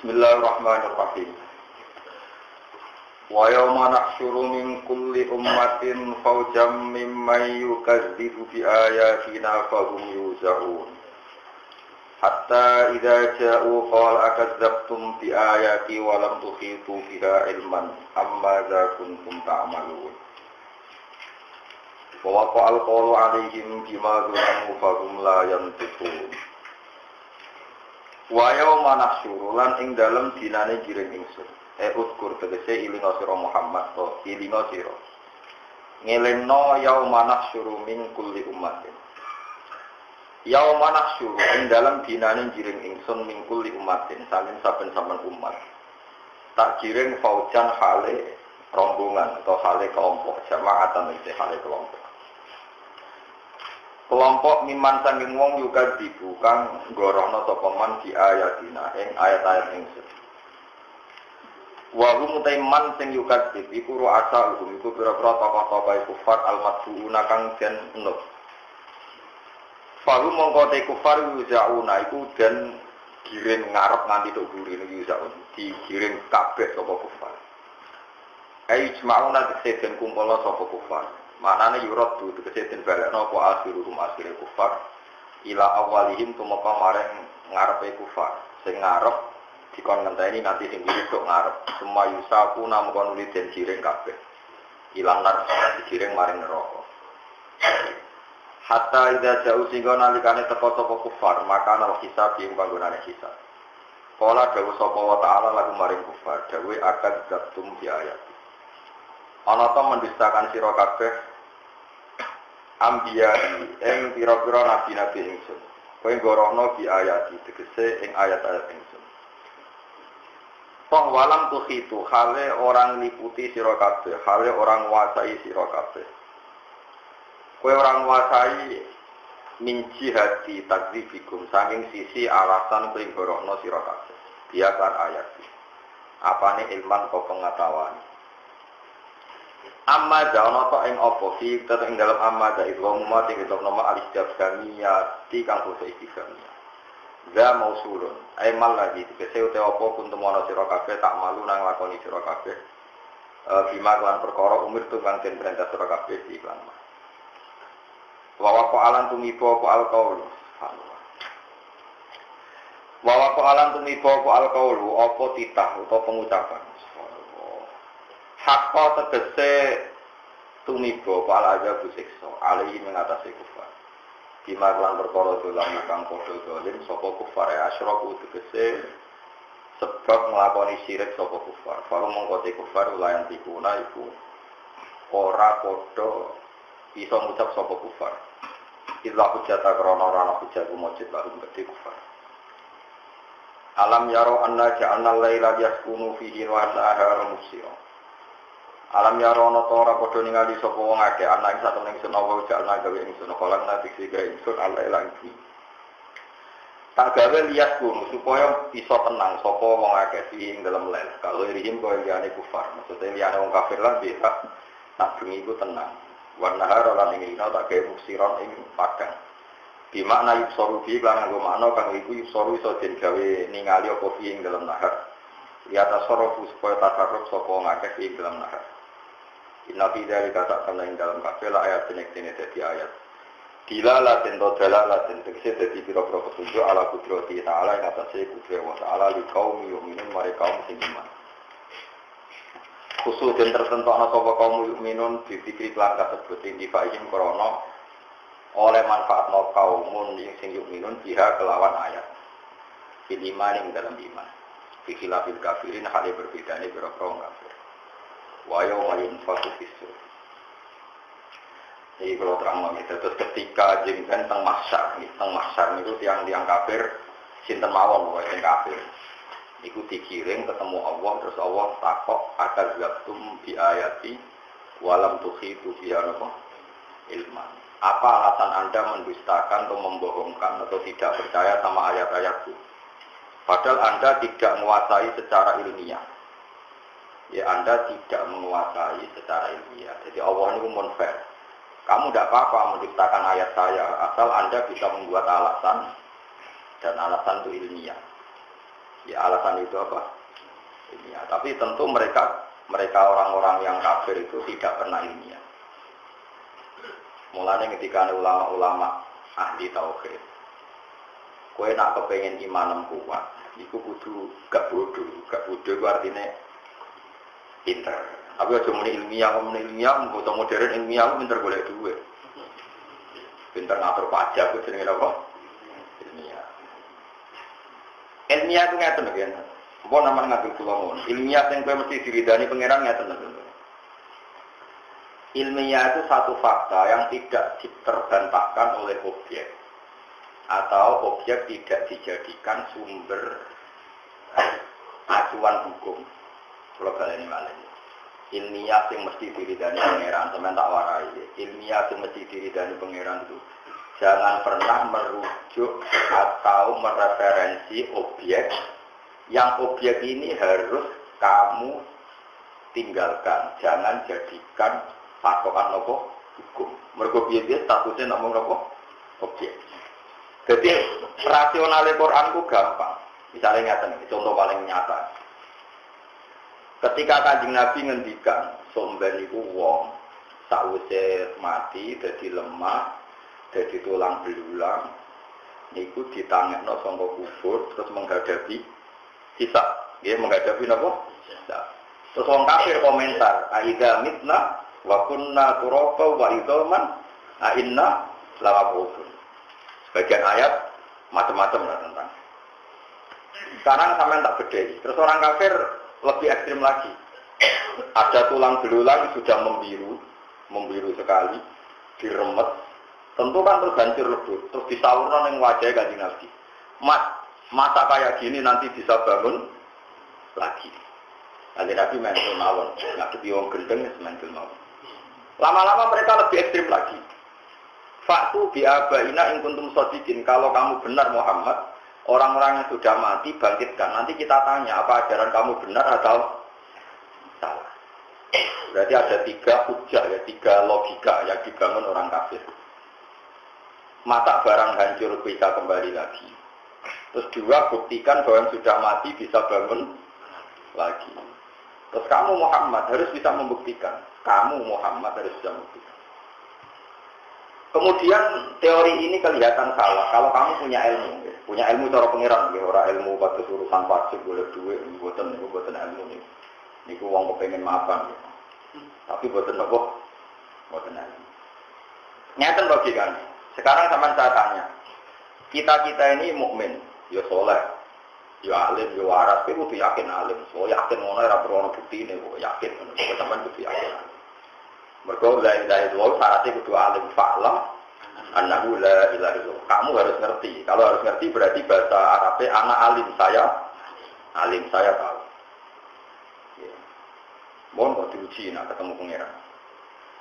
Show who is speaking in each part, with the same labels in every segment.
Speaker 1: Bismillahirrahmanirrahim. Wa yawma nahsyuru min kulli ummatin fawjam mimman yukadzibu bi ayatina fahum yuzaun. Hatta idza ja'u qala akadzabtum bi ayati wa lam tuhitu biha ilman amma za kuntum ta'malun. Wa waqa'al qawlu 'alaihim bima dzalamu fahum la yantiqun. Wayo manah lan ing dalem dinane jiring ingsun. E utkur tegese ilinga sira Muhammad to ilinga sira. Ngelengno yau manah syuru min kulli. Yau manah syuru ing dalem dinane jiring ingsun min kulli saling saben-saben umat. Tak jiring faujan hale rombongan atau hale kelompok jamaatan iki hale kelompok kelompok miman sanging wong juga dibu kang gorohno sapa man di ayatina ayat-ayat ingsun wa hum man sing yukadzib iku ru'asa hum iku pira-pira tokoh-tokoh kufar al-madbuuna kang den enut Fahu mongko te kufar yuzauna iku den giring ngarep nganti tok guri niku yuzaun digiring kabeh sapa kufar. Ai ijma'una tegese den kumpul sapa kufar Maknane yurad tu tegese den balekno apa akhiruhum akhire kufar ila awalihim tumeka mareng ngarepe kufar. Sing ngarep dikon ngenteni nganti sing wiri tok ngarep. Semua yusaku namu kon nuli den giring kabeh. Ilang nar digiring maring neraka. Hatta ida jauh sehingga nalikane teko sapa kufar, maka ana hisab ing panggonane hisab. Kala dawuh sapa wa ta'ala lagu maring kufar, dawuh akan zabtum di ayat. Ana ta mendustakan sira kabeh ambiya ing pira-pira nabi-nabi ingsun. Kowe gorono bi ayat tegese ing ayat-ayat ingsun. Toh walam itu hale orang liputi sira kabeh, hale orang wasai sira. Kowe orang wasai min jihati takdzibikum saking sisi alasan kowe gorono sira kabeh. Biakan ayat. Apane ilman kau pengetahuan amma da ono to ing apa? Fi tetep ing dalam amma da itu umma ing dalam nama al-istifhamiyah ti kang basa istifhamiyah za mausulun. Ay mal lagi tegese uta apa pun temono sira kabeh tak malu nang lakoni sira kabeh. E, bima lan perkara umur tu kang den perintah sira kabeh di iklan wa wa alan tumipo apa al qaul wa wa alan tumipo apa al qaul apa titah utawa pengucapan Hakko tegese tumibo pala aja busikso alihi mengatasi kufar. Bima kelan perkara dolam kang padha dolim sapa kufar ya asyraku tegese sebab nglakoni syirik sapa kufar. Faru mongko kufar ulayan tikuna iku ora padha bisa ngucap sapa kufar. Illa hujata krana ora ana hujat mujid gede kufar. Alam yaro anna ja'alna laila yaskunu fihi wa an-nahara musira Alam ya rono to ora padha ningali sapa wong akeh ana ing satu ning sun apa jalna gawe ingsun kolam nati sing gawe ingsun ala lagi. Tak gawe lias pun supaya bisa tenang sapa wong akeh ing dalam lel. Kalau irihim kau liyane kufar, maksudnya liyane wong kafir lah bisa tak bengi iku tenang. Warna hara lan ing ina tak gawe musiron ing padang. Di makna yuksoru bi lan nggo makna kang iku yuksoru iso den gawe ningali apa fi ing dalam nahar. Ya tasarrufu supaya tasarruf sapa wong akeh ing dalam nahar. Inna fi dzalika ta'ala ing dalam kabeh ayat dene dadi ayat. Dilalatin to dalalatin tegese dadi pira-pira petunjuk ala kudrati ta'ala ing atase kudrat wa ta'ala li kaum yu'minun mari kaum sing iman. Khusus dan tertentu ana kaum mukminun dipikir lan kasebut intifa'ihim krana oleh manfaat no kaumun sing yu'minun biha kelawan ayat. Fil iman ing dalam iman. Fi khilafil kafirin hal berbeda ini berapa kafir wa yauma yunfaku fisur jadi kalau terang lagi terus ketika jengben teng nih teng masar itu tiang-tiang kafir sinten mawon pokoknya yang kafir. Iku dikiring ketemu Allah terus Allah takok zatum di ayati walam tuhitu biya apa ilman. Apa alasan anda mendustakan atau membohongkan atau tidak percaya sama ayat-ayatku? Padahal anda tidak menguasai secara ilmiah ya Anda tidak menguasai secara ilmiah. Jadi Allah ini fair. Kamu tidak apa-apa menciptakan ayat saya, asal Anda bisa membuat alasan dan alasan itu ilmiah. Ya alasan itu apa? Ilmiah. Tapi tentu mereka mereka orang-orang yang kafir itu tidak pernah ilmiah. Mulanya ketika ulama-ulama ahli tauhid, kue nak kepengen imanem kuat, itu kudu gak bodoh, gak bodoh artinya pinter. Tapi aja muni ilmiah, muni ilmiah, foto modern ilmiah, pinter boleh duit. Pinter ngatur pajak, itu jenenge apa? Ilmiah. Ilmiah itu ngerti kan? Apa nama ngatur pulau Ilmiah yang kue mesti diridani pangeran ngerti nih. Ilmiah itu satu fakta yang tidak terbantahkan oleh objek atau objek tidak dijadikan sumber acuan hukum. Kalau kalian ini ilmiah yang mesti diridani pangeran teman tak warai. Ilmiah yang mesti diridani pangeran itu. Jangan pernah merujuk atau mereferensi objek. Yang objek ini harus kamu tinggalkan. Jangan jadikan patokan nopo hukum. Mergo biaya statusnya nopo nopo objek. Jadi rasionalnya Quran gampang. Misalnya nyata contoh paling nyata Ketika kanjeng Nabi ngendikan, somben itu wong, sausé mati, jadi lemah, jadi tulang belulang, niku ditangekno sangka kubur terus menghadapi sisa, ya menghadapi napa? Sisa. Terus wong kafir komentar, aida mitna wa kunna turaba wa idaman inna lawabun. Sebagian ayat macam-macam lah tentang. Sekarang sampean tak beda. Terus orang kafir lebih ekstrim lagi. Ada tulang belulang sudah membiru, membiru sekali, diremet, tentu kan terus hancur lebur, terus disaurkan yang wajah kaji nabi. Mat, masa kayak gini nanti bisa bangun lagi. Nanti nabi mental mawon, nggak wong gendeng mental mawon. Lama-lama mereka lebih ekstrim lagi. Faktu biabaina in kuntum sodikin. Kalau kamu benar Muhammad, orang-orang yang sudah mati bangkitkan. Nanti kita tanya apa ajaran kamu benar atau salah. Berarti ada tiga hujah ya, tiga logika yang dibangun orang kafir. Mata barang hancur bisa kembali lagi. Terus dua, buktikan bahwa yang sudah mati bisa bangun lagi. Terus kamu Muhammad harus bisa membuktikan. Kamu Muhammad harus bisa membuktikan. Kemudian teori ini kelihatan salah kalau kamu punya ilmu punya ilmu cara pengiran, ya, orang ilmu pada urusan pajak boleh duit, buatan ini buatan ilmu nih. Niku uang kepengen maafan, ya. tapi buatan nopo, buatan ilmu. Nyata nih. Sekarang sama saya tanya, kita kita ini mukmin, ya soleh, ya alim, ya waras, tapi butuh yakin alim. So yakin mana era bukti ini, yakin, teman butuh yakin. Mereka la ilaha illallah syaratnya butuh alim fa'lam Anahu la ilaha illallah. Kamu harus ngerti. Kalau harus ngerti berarti bahasa Arabnya anak alim saya. Alim saya tahu. Ya. Mohon kok diuji nak ketemu pangeran.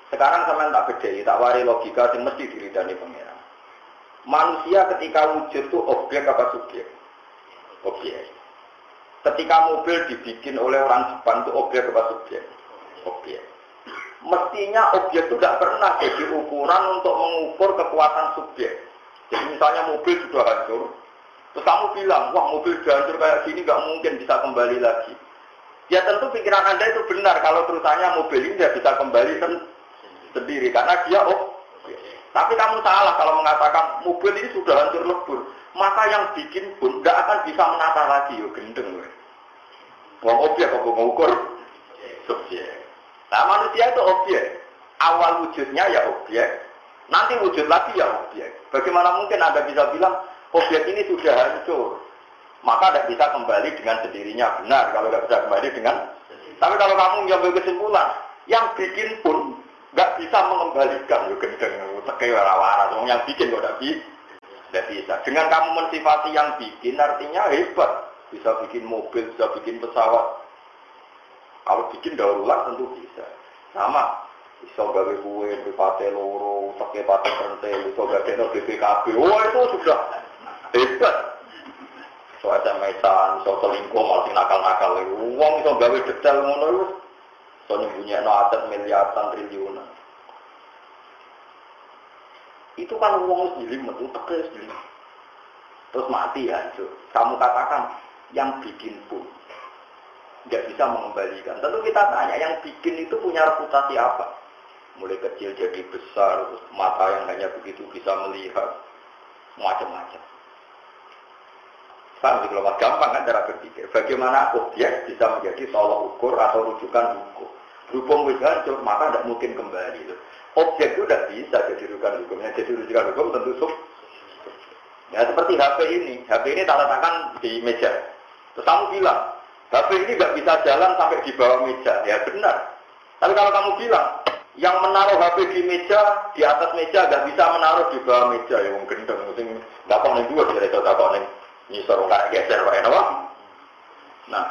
Speaker 1: Sekarang sama tak beda, tak wari logika yang mesti diridani pangeran. Manusia ketika wujud itu objek apa subjek? Objek. Ketika mobil dibikin oleh orang Jepang itu objek apa subjek? Objek mestinya objek itu tidak pernah jadi ukuran untuk mengukur kekuatan subjek. Jadi misalnya mobil sudah hancur, terus kamu bilang, wah mobil sudah hancur kayak gini nggak mungkin bisa kembali lagi. Ya tentu pikiran anda itu benar kalau terusannya mobil ini tidak bisa kembali sen sendiri karena dia oh. Tapi kamu salah kalau mengatakan mobil ini sudah hancur lebur, maka yang bikin pun nggak akan bisa menata lagi, yo gendeng. Wong objek kok mengukur subjek. Nah manusia itu objek. Awal wujudnya ya objek. Nanti wujud lagi ya objek. Bagaimana mungkin Anda bisa bilang objek ini sudah hancur. Maka tidak bisa kembali dengan sendirinya. Benar kalau tidak bisa kembali dengan... Tapi kalau kamu mengambil kesimpulan, yang bikin pun nggak bisa mengembalikan. Yo gendeng, teke warawara. Yang bikin kok tidak bisa. Tidak bisa. Dengan kamu mensifati yang bikin artinya hebat. Bisa bikin mobil, bisa bikin pesawat, kalau bikin daur ulang tentu bisa. Sama. Bisa gawe kue, bipate loro, pakai pate pentil, bisa gawe no BPKB. Wah itu sudah hebat. Soalnya mesan, so selingkuh, masih nakal-nakal. Uang bisa gawe detail ngono itu. So nyembunyi no aset miliaran triliunan. Itu kan uang sendiri, itu tegas sendiri. Terus mati ya, itu. Kamu katakan, yang bikin pun nggak bisa mengembalikan. Tentu kita tanya, yang bikin itu punya reputasi apa? Mulai kecil jadi besar, mata yang hanya begitu bisa melihat, macam-macam. Paham kalau mas gampang kan cara berpikir. Bagaimana objek bisa menjadi tolak ukur atau rujukan hukum. Hukum wis hancur, maka tidak mungkin kembali. Objek itu tidak bisa jadi rujukan hukum. Yang jadi rujukan hukum tentu sub. Ya seperti HP ini. HP ini tak letakkan di meja. Terus kamu bilang, HP ini nggak bisa jalan sampai di bawah meja. Ya benar. Tapi kalau kamu bilang, yang menaruh HP di meja, di atas meja nggak bisa menaruh di bawah meja. Ya mungkin mungkin nggak konek dua, jadi itu tak konek nyisor nggak geser pak apa? Nah,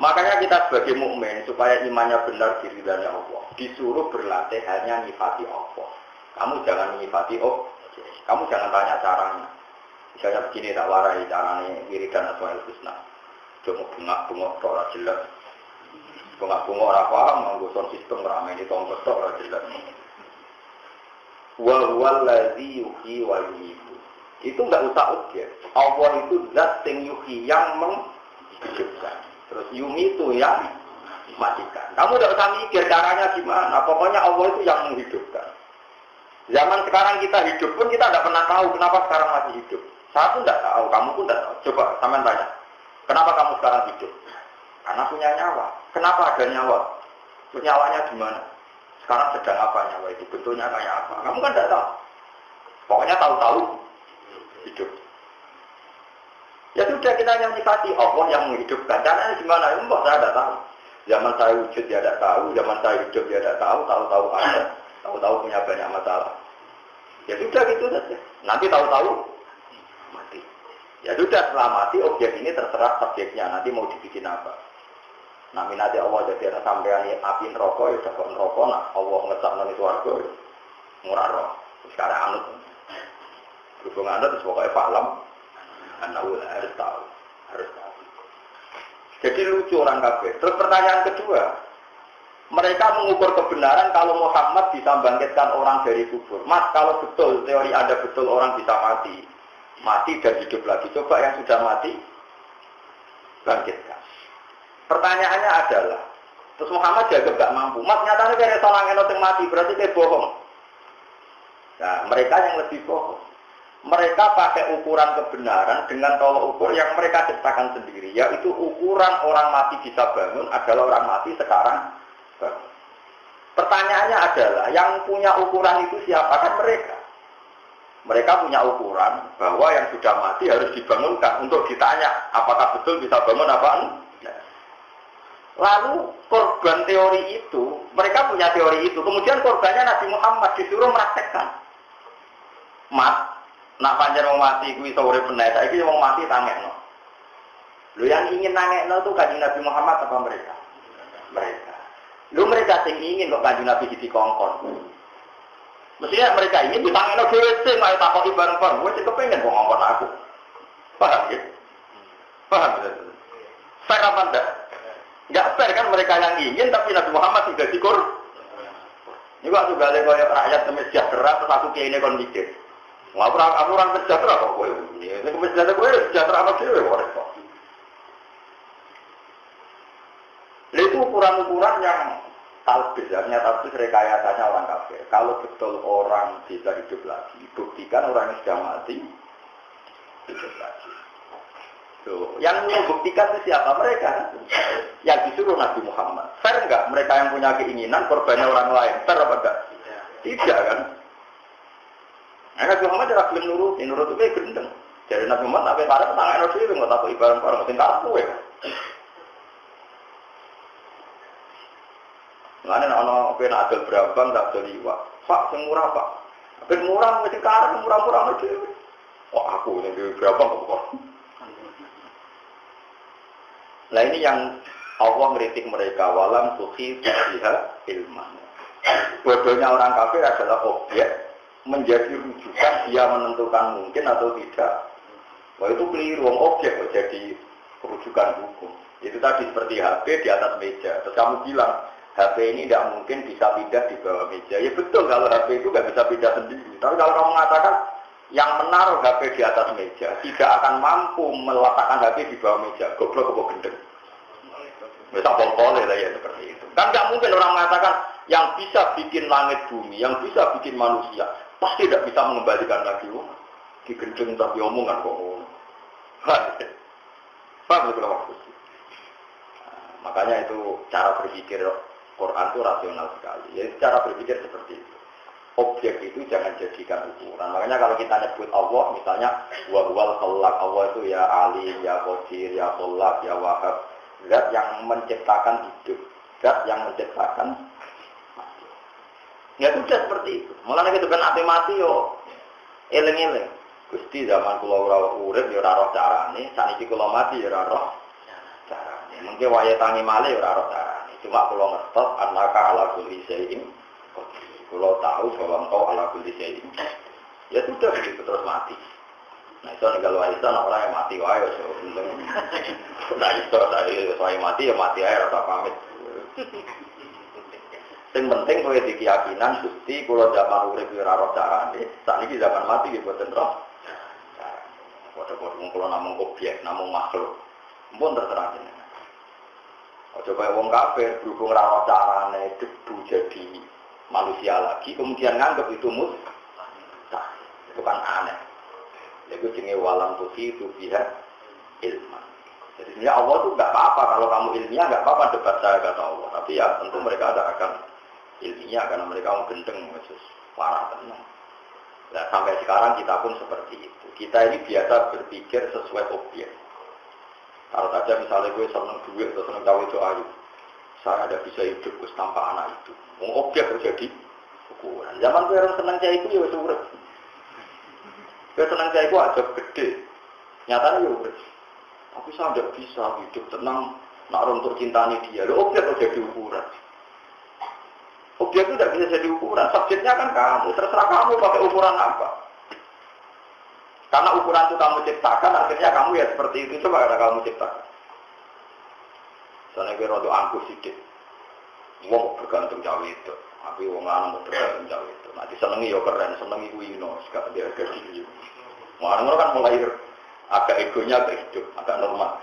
Speaker 1: makanya kita sebagai mukmin supaya imannya benar diri dari Allah, disuruh berlatih hanya nyifati Allah. Kamu jangan menyifati oh, kamu jangan tanya caranya. Misalnya begini tak warai caranya wiridan atau husna. Cuma bengak-bengok tora jelas. Bengak-bengok apa? Menggunakan sistem ramai di tongkot tora jelas. Wa huwa yuhi wa yuhidu itu nggak usah objek. Allah itu zat yuhi yang menghidupkan. Terus yumi itu yang matikan. Kamu tidak usah mikir caranya gimana. Pokoknya Allah itu yang menghidupkan. Zaman sekarang kita hidup pun kita tidak pernah tahu kenapa sekarang masih hidup. Saya pun tidak tahu, kamu pun tidak tahu. Coba sama tanya, kenapa kamu sekarang hidup? Karena punya nyawa. Kenapa ada nyawa? Terus nyawanya di mana? Sekarang sedang apa nyawa itu? Bentuknya kayak apa? Kamu kan tidak tahu. Pokoknya tahu-tahu hidup. Ya sudah kita yang menikmati Allah yang menghidupkan. Caranya gimana? Mbak saya tidak tahu. Zaman saya wujud ya tidak tahu, zaman saya hidup ya tidak tahu, tahu-tahu ada, tahu-tahu punya banyak masalah. Ya sudah gitu saja. Nanti tahu-tahu. Ya sudah setelah mati objek ini terserah subjeknya. Nanti mau dibikin apa? Nah minati Allah jadi ada sampean api neraka ya dapat neraka. Nah Allah ngesak nanti suarga ya murah roh. Sekarang anut. Berhubung anda terus pokoknya falam, anda harus tahu, harus tahu. Jadi lucu orang kafir. Terus pertanyaan kedua, mereka mengukur kebenaran kalau Muhammad bisa bangkitkan orang dari kubur. Mas, kalau betul teori Anda betul orang bisa mati, mati dan hidup lagi. Coba yang sudah mati, bangkitkan. Pertanyaannya adalah, terus Muhammad jaga gak mampu. Mas, nyatanya kayak seorang yang mati, berarti kayak bohong. Nah, mereka yang lebih bohong mereka pakai ukuran kebenaran dengan tolok ukur yang mereka ciptakan sendiri, yaitu ukuran orang mati bisa bangun adalah orang mati sekarang bangun. Pertanyaannya adalah, yang punya ukuran itu siapa? Kan mereka. Mereka punya ukuran bahwa yang sudah mati harus dibangunkan untuk ditanya apakah betul bisa bangun apa enggak. Lalu korban teori itu, mereka punya teori itu. Kemudian korbannya Nabi Muhammad disuruh meraktekkan. Mat, Nak panjang mau mati kuwi sore benar, saiki mau mati tangekno. Lu yang ingin nangekno tuh kanjeng Nabi Muhammad apa mereka? Mereka. Lu mereka sing ingin kok kanjeng Nabi di kongkon. Mestinya mereka ini dhewe sing ayo takoki bareng-bareng. Kowe sing kepengin kok ngongkon aku. Paham ya? Paham ya? Fair apa enggak? Enggak fair kan mereka yang ingin tapi Nabi Muhammad sudah dikur. Ini kok juga kayak rakyat sejahtera terus aku kayak ini mikir. Aku orang aku orang sejahtera kok kowe. Nek sejahtera kowe sejahtera apa dhewe kok. Itu ukuran-ukuran yang talbis, artinya talbis rekayasanya orang kafir. Kalau betul orang bisa hidup lagi, buktikan orang yang sudah mati hidup lagi. Tuh. Yang membuktikan itu siapa? Mereka. Yang disuruh Nabi Muhammad. Fair enggak? Mereka yang punya keinginan, korbannya orang lain. Fair apa enggak? Tidak kan? Nah, Nabi Muhammad ora gelem nuruti, nurut itu gendeng. Jadi Nabi Muhammad apa para tangan Nabi itu nggak tahu ibarat orang sing aku ya. Mana ono kena adil berabang tak adil iwak. Pak sing murah pak. Ben murah mesti karep murah-murah aja. Oh aku yang berabang kok. Nah ini yang Allah meritik mereka walam suhi fiha ilman. Bodohnya orang kafir adalah objek menjadi rujukan dia menentukan mungkin atau tidak. Wah itu keliru, objek jadi rujukan hukum. Itu tadi seperti HP di atas meja. Terus kamu bilang, HP ini tidak mungkin bisa pindah di bawah meja. Ya betul kalau HP itu nggak bisa pindah sendiri. Tapi kalau kamu mengatakan, yang menaruh HP di atas meja tidak akan mampu meletakkan HP di bawah meja. Goblok kok gendeng. Bisa boleh lah ya seperti itu. Kan nggak mungkin orang mengatakan yang bisa bikin langit bumi, yang bisa bikin manusia, pasti tidak bisa mengembalikan lagi. Oh, digendeng tapi omongan kok. Paham itu maksudnya? makanya itu cara berpikir Quran itu rasional sekali. Jadi cara berpikir seperti itu objek itu jangan jadikan ukuran. Makanya kalau kita nyebut Allah, misalnya wahwal khalaq Allah itu ya Ali, ya Qadir, ya Khalaq, ya Wahab, zat yang menciptakan hidup, zat yang menciptakan. Ya sudah seperti itu. Mulanya kita kan mati mati yo, eleng-eleng. Gusti zaman kula ora urip ya ora roh carane, saniki kula mati ya ora roh carane. Mungkin waya tangi roh carane. Cuma kula ngertos annaka ala kulli syai'in kalau tahu bahwa engkau ala kulli syai'in. Ya sudah begitu terus mati. Nah itu kalau warisan orang yang mati wae ya untung. Nah itu tadi saya mati ya mati aja rasa pamit. Yang penting kowe di keyakinan Gusti kalau zaman urip ora ora carane, sakniki zaman mati nggih boten roh. Padha-padha mung objek, namung makhluk. Mumpun terserah jenengan. Coba wong kafir berhubung ora carane debu jadi manusia lagi, kemudian nganggap itu mustah. Itu kan aneh. Itu jenis walam tuhi itu pihak ilmu. Jadi sebenarnya Allah itu nggak apa-apa kalau kamu ilmiah nggak apa-apa debat saya kata Allah. Tapi ya tentu mereka ada akan ilmiah karena mereka mau gendeng khusus parah tenang. Nah, sampai sekarang kita pun seperti itu. Kita ini biasa berpikir sesuai objek. Kalau saja misalnya gue seneng duit atau seneng cawe itu ayu, saya ada bisa hidup tanpa anak itu. Mau objek jadi ukuran. Zaman gue orang senang cahaya itu ya wes urip. Gue senang cahaya itu aja gede. Nyatanya ya urip. Tapi saya tidak bisa hidup tenang nak untuk cintanya dia. Lo objek jadi ukuran. Objek itu tidak bisa jadi ukuran. Subjeknya kan kamu. Terserah kamu pakai ukuran apa. Karena ukuran itu kamu ciptakan, akhirnya kamu ya seperti itu. Coba ada kamu ciptakan. Soalnya gue rodo angkuh sidik. Wong bergantung cawe itu. Tapi lanang mau bergantung cawe itu. Nanti senengi ya keren, senengi gue ino. Sekarang dia agak diri. Orang kan mulai agak egonya agak hidup, agak normal.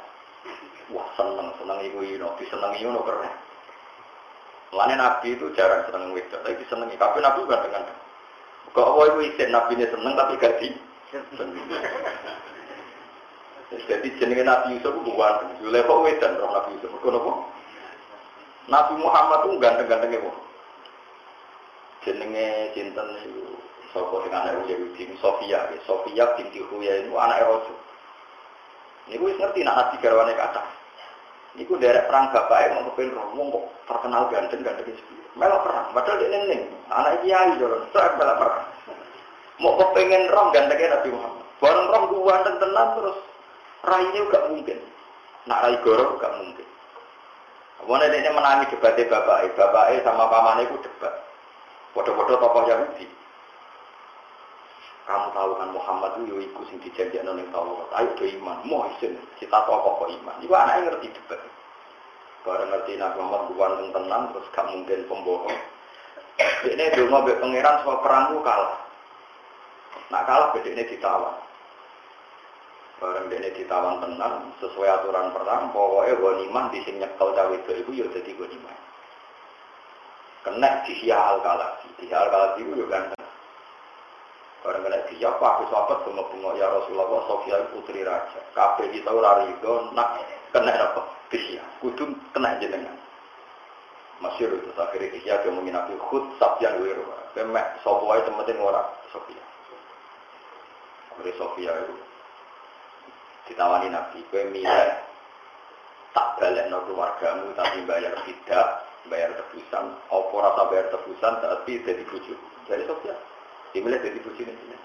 Speaker 1: Wah seneng, seneng ibu ino, disenengi ino keren. Lainnya Nabi itu jarang seneng itu, tapi disenengi. Tapi Nabi bukan dengan Kok apa itu isin Nabi ini seneng tapi gak di jadi jenenge Nabi Yusuf itu bukan Zulai wedan roh Nabi Yusuf. Mereka apa? Nabi Muhammad itu ganteng-gantengnya kok. Jenenge cinten itu Sopo dengan anak Yahudi Sofia, Sofia binti Huya itu anak Rasul. Ini gue ngerti nak nabi garwane kata. Ini gue dari perang bapak mau kepen romo terkenal ganteng ganteng itu. Melo perang, padahal dia neng anak kiai joran, saya bela perang. Mau kepengen rom gantengnya Nabi Muhammad. Bareng rom gue ganteng tenang terus Rainya gak mungkin. Nak rai goro gak mungkin. Kemudian ini menangi debatnya bapak, bapak sama pamannya itu debat. Foto-foto tokoh Yahudi. Kamu tahu kan Muhammad itu ikut sing dijanjikan oleh Taurat. Ayo do iman, isin kita tokoh kok iman. Ibu anaknya ngerti debat. Barang ngerti Nabi Muhammad bukan tenang, terus gak mungkin pembohong. Ini dulu mau pangeran soal perang kalah. Nak kalah beda ini ditawan. Barang ini ditawan tenang sesuai aturan perang, pokoknya ghanimah di sini nyekel cawe itu ibu ya jadi ghanimah. Kena di al kalasi, di al kalasi itu juga ganteng. Barang kena di apa aku sahabat bunga bunga ya Rasulullah Sofia putri raja. Kafe kita ora rido nak kena apa? Dia kudu kena jenengan. Masyur itu akhirnya dia ngomongin Nabi khut sabyan wiru. Kemek sopo ae temetin ora Sofia. Akhirnya Sofia itu ditawani Nabi, kue milih tak balik no keluargamu tapi bayar tidak, bayar tebusan, apa rasa bayar tebusan tapi jadi bujuk. Jadi Sofia, dimilih jadi bujuk ini.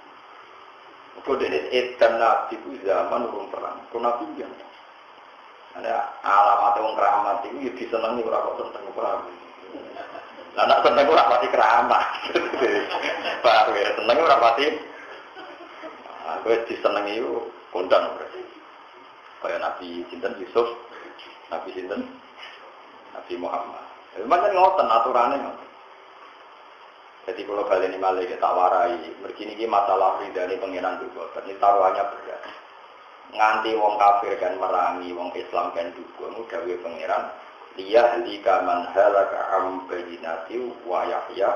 Speaker 1: Kau dari edan Nabi itu zaman urung perang, kau Nabi yang ada alamat yang keramat itu ya disenangi orang tentang perang. Nah, nak seneng pasti keramat. Baru ya, seneng orang Aku disenangi itu kondang berarti. Kayak Nabi Sinten Yusuf, Nabi Sinten, Nabi Muhammad. Memang kan ngoten aturannya ngoten. Jadi kalau kalian ini malah kita warai, begini ini masalah ridani pengiran juga. Ini taruhannya berat. Nganti wong kafir kan merangi, wong Islam kan juga. Mudah pengiran. Dia lika man halaka am bayinati wa yahya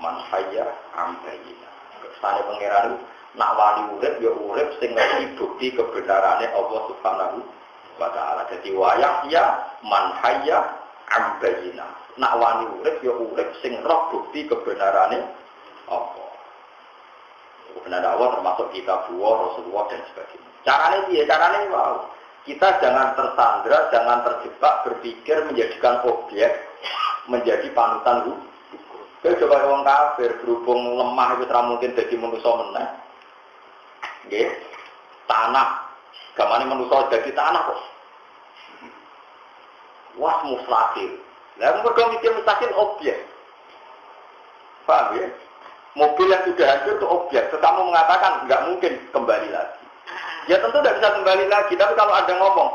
Speaker 1: man hayya am bayina. Kesane pengiran nak wali urip ya urip sing ngerti bukti kebenarannya Allah Subhanahu wa taala. Jadi wa yahya man hayya am nak wani urip ya urip sing roh bukti kebenarane apa. Kebenaran Allah termasuk kita buah, Rasulullah dan sebagainya. Caranya dia, caranya wow. Kita jangan tersandra, jangan terjebak berpikir menjadikan objek menjadi panutan hukum. Kita coba orang kafir berhubung lemah itu terlalu mungkin jadi manusia menang. Nggih. Tanah. Gamane manusia jadi tanah kok. Wah mustahil. Nah, mereka mikir mustahil objek. Paham ya? Mobil yang sudah hancur itu objek. Tetamu mengatakan nggak mungkin kembali lagi. Ya tentu tidak bisa kembali lagi. Tapi kalau ada ngomong,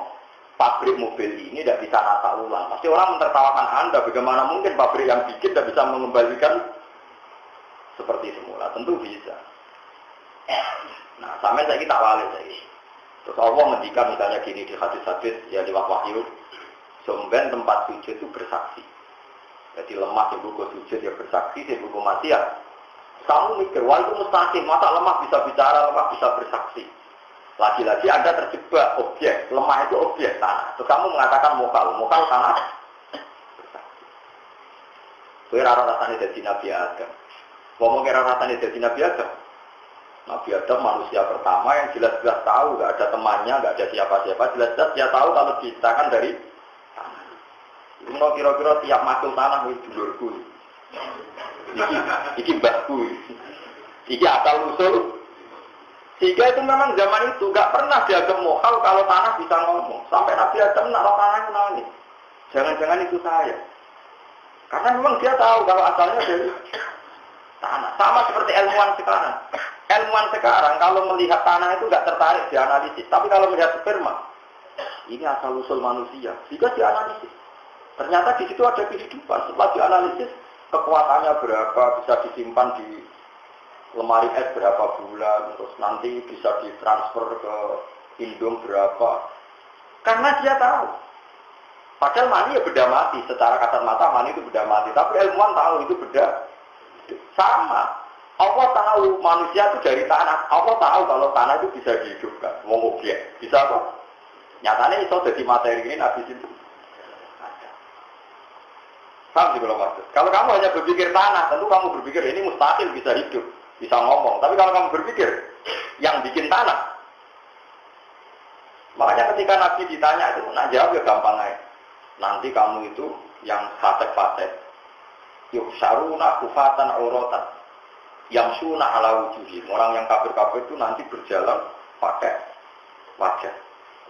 Speaker 1: pabrik mobil ini tidak bisa nata ulang. Pasti orang mentertawakan Anda. Bagaimana mungkin pabrik yang bikin tidak bisa mengembalikan seperti semula? Tentu bisa. Nah, sampai saya kita wali saya. Terus Allah mendikan misalnya gini di hadis-hadis ya di wahyu Somben tempat sujud itu bersaksi. Jadi lemah yang buku sujud ya bersaksi, yang buku mati ya. Kamu mikir, wah itu mustahil, masa lemah bisa bicara, lemah bisa bersaksi. Lagi-lagi Anda terjebak objek, lemah itu objek tanah. Terus kamu mengatakan mokal, mokal tanah. Kue rara rasanya jadi Nabi Adam. Ngomong kira rasanya jadi Nabi Adam. Nabi Adam manusia pertama yang jelas-jelas tahu, gak ada temannya, gak ada siapa-siapa. Jelas-jelas dia tahu kalau kan dari Kulo kira-kira tiap makul tanah wis dulurku. Iki iki. Iki asal usul. Sehingga itu memang zaman itu nggak pernah dianggap mohal kalau tanah bisa ngomong. Sampai Nabi Adam naruh tanah itu nangis. Jangan-jangan itu saya. Karena memang dia tahu kalau asalnya dari tanah. Sama seperti ilmuwan sekarang. Ilmuwan sekarang kalau melihat tanah itu nggak tertarik dianalisis. Tapi kalau melihat sperma, ini asal usul manusia. Jika dianalisis. Ternyata di situ ada kehidupan. Setelah dianalisis kekuatannya berapa, bisa disimpan di lemari es berapa bulan, terus nanti bisa ditransfer ke Indom berapa. Karena dia tahu. Padahal mani ya beda mati. Secara kasat mata mani itu beda mati. Tapi ilmuwan tahu itu beda. Sama. Allah tahu manusia itu dari tanah. Allah tahu kalau tanah itu bisa dihidupkan. Mau objek. Bisa kok. Nyatanya itu jadi materi ini nabi itu Paham sih kalau maksud? Kalau kamu hanya berpikir tanah, tentu kamu berpikir ini mustahil bisa hidup, bisa ngomong. Tapi kalau kamu berpikir yang bikin tanah, makanya ketika Nabi ditanya itu, nak jawab ya gampang aja. Nanti kamu itu yang fasek-fasek, yuk saruna kufatan auratan, yang sunnah ala wujuhi. Orang yang kafir-kafir itu nanti berjalan pakai wajah.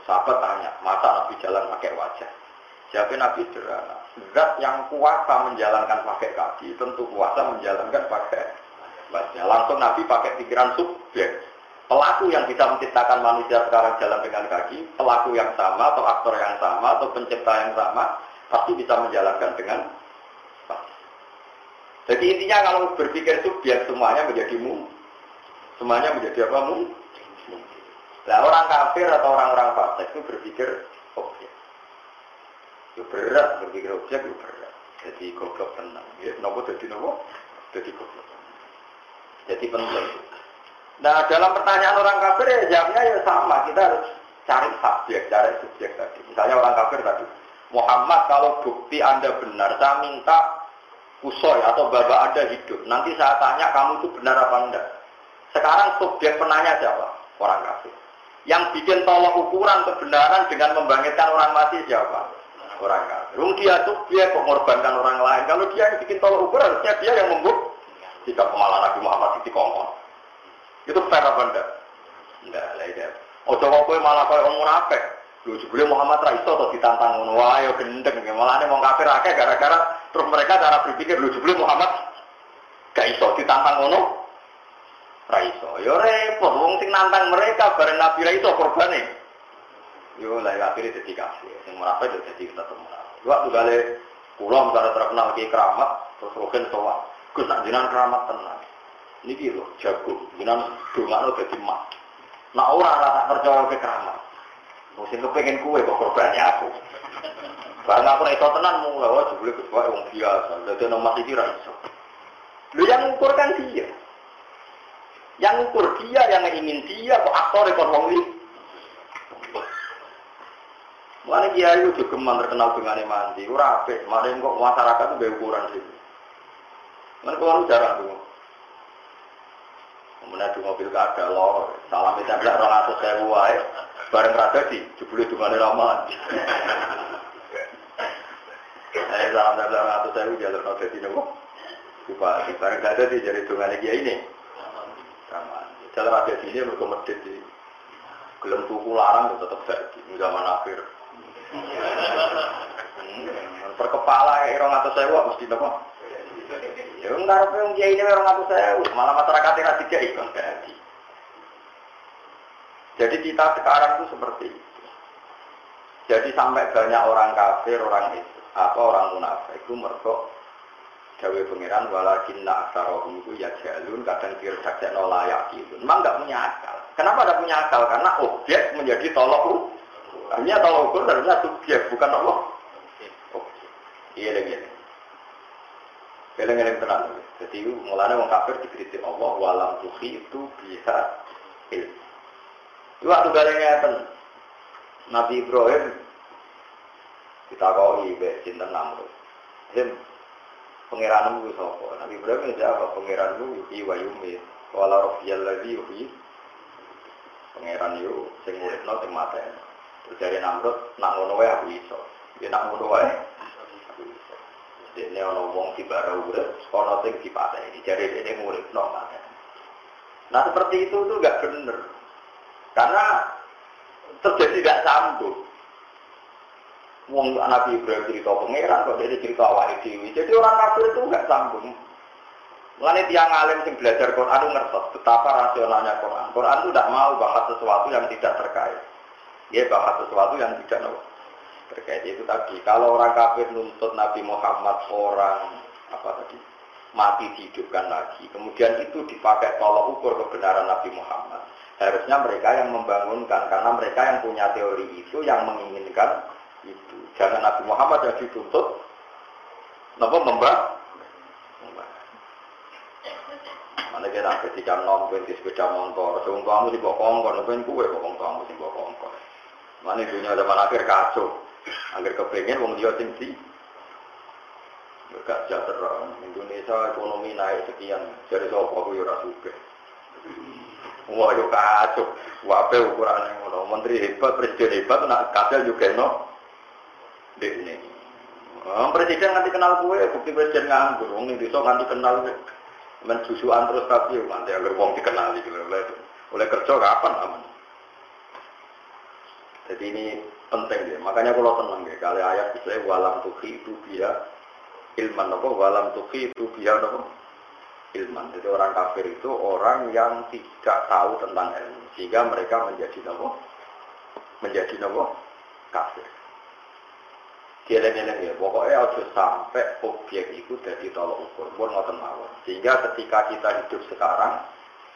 Speaker 1: Sahabat tanya, masa Nabi jalan pakai wajah? Siapa Nabi sederhana. Zat yang kuasa menjalankan pakai kaki, tentu kuasa menjalankan pakai wajah. Langsung Nabi pakai pikiran subjek. Pelaku yang bisa menciptakan manusia sekarang jalan dengan kaki, pelaku yang sama, atau aktor yang sama, atau pencipta yang sama, pasti bisa menjalankan dengan Jadi intinya kalau berpikir subjek semuanya menjadi mu, semuanya menjadi apa mu? Nah orang kafir atau orang-orang fasik itu berpikir objek. Itu berat berpikir objek itu berat. Jadi goblok tenang. Ya, nopo jadi nopo? Jadi goblok. Jadi penting. Nah dalam pertanyaan orang kafir ya jawabnya ya sama. Kita harus cari subjek, cari subjek tadi. Misalnya orang kafir tadi. Muhammad kalau bukti Anda benar, saya minta kusoy atau baba Anda hidup. Nanti saya tanya kamu itu benar apa enggak. Sekarang subjek penanya siapa? Orang kafir. Yang bikin tolong ukuran kebenaran dengan membangkitkan orang mati siapa? orang kafir. Wong dia kok mengorbankan orang lain. Kalau dia yang bikin tolak ukur harusnya dia yang membuat. Jika pemalah Nabi Muhammad itu kongkong. Itu fair apa enggak? Enggak lah. Ojo kok kowe malah koyo wong munafik. Lho jebule Muhammad ra iso to ditantang. Wah yo gendeng. Malah wong kafir akeh gara-gara terus mereka cara berpikir lho jebule Muhammad gak iso ditantang ngono. Ra iso. Yo repot wong sing nantang mereka bareng Nabi ra iso korbane. Yo lah akhirnya jadi kafir. Yang munafik itu jadi kita semua. Waktu kali pulau misalnya terkenal kayak keramat, terus rogen soal. Gus nak keramat tenang. Niki lho jago, jinan dongakno dadi mak. Nak ora rasa percaya ke keramat. Mesti kepengen kue kok korbannya aku. Barang aku iso tenan mulai wah jebule Gus wong biasa. Dadi nomor iki ra iso. Lu yang ukur kan dia. Yang ukur dia, yang ingin dia, kok aktor kok wong iki. Mana dia itu juga terkenal dengan mandi, ura ape, mana kok masyarakat itu ukuran sih. Mana kau jarang tuh. Kemudian di mobil kada lor, salam itu ada orang atau saya buai, bareng rada di, jebule dengan ramah. Eh itu orang atau saya jalur nol di nopo. Bupati bareng rada di jadi dengan dia ini. Jalur ada di ini mereka medit di. Gelem tuku larang tetap jadi zaman akhir. Hmm, perkepala ya orang atau saya mesti nopo. Ya enggak yang kiai ini orang atau saya malah masyarakat yang tiga ikon jadi. Jadi kita sekarang itu seperti itu. Jadi sampai banyak orang kafir, orang itu apa orang munafik itu merkok Dawe pangeran walakin nak asarohum itu ya jalun kadang kira saja nolayak itu. Memang nggak punya akal. Kenapa tidak punya akal? Karena objek menjadi tolok Artinya tolok ukur harusnya subjek bukan Allah. Iya lagi. Eleng-eleng tenang. Jadi mulanya orang kafir dikritik Allah walam tuhi itu bisa ilmu. Itu waktu ten Nabi Ibrahim kita kau ibe cinta namrud. Him pangeran itu sopo. Nabi Ibrahim itu apa? Pangeran itu yuhi wa yumi. Wala rofiyal lagi yuhi. Pangeran itu sing uripno sing mateni. Terus dari Namrud, nak ngono wae aku iso. Ya nak ngono wae. Dene ana wong bara urip, ana sing dipateni. Jadi dene. Nah seperti itu tuh gak bener. Karena terjadi tidak sambung. Wong Nabi Ibrahim cerita pangeran kok dia cerita awal dewi. Jadi orang kafir itu nggak sambung. Mengenai tiang alim yang belajar Quran itu ngertos betapa rasionalnya Quran. Quran itu tidak mau bahas sesuatu yang tidak terkait. Dia bahas sesuatu yang tidak tahu terkait itu tadi. Kalau orang kafir nuntut Nabi Muhammad orang apa tadi mati dihidupkan lagi, kemudian itu dipakai tolok ukur kebenaran Nabi Muhammad. Harusnya mereka yang membangunkan karena mereka yang punya teori itu yang menginginkan itu. Jangan Nabi Muhammad yang dituntut. Napa membah? Mana kita ketika nom di sepeda motor, sebelum kamu di bokong, kalau pengen kue bokong kamu di bokong. Mana dunia zaman akhir kacau. Agar kepengen wong dia tinggi. Gak sejahtera. Indonesia ekonomi naik sekian. Jadi sopo aku ya suka. Wah, yo kacau. Wape ukurannya. Menteri hebat, presiden hebat, nak kacau juga no. Dek ini. Oh, presiden nanti kenal gue, bukti presiden nganggur. Wong ini bisa nanti kenal men susuan terus tapi nanti agar wong dikenali gitu. Oleh, oleh kerja kapan aman? Jadi ini penting ya. Makanya kalau tenang ya, kali ayat bisa walam tuhi itu dia ilman apa walam tuhi itu dia apa ilman. Jadi orang kafir itu orang yang tidak tahu tentang ilmu sehingga mereka menjadi apa menjadi apa kafir. Geleng-geleng ya, pokoknya harus sampai objek itu jadi tolok ukur, pun ngoten mawon. Sehingga ketika kita hidup sekarang,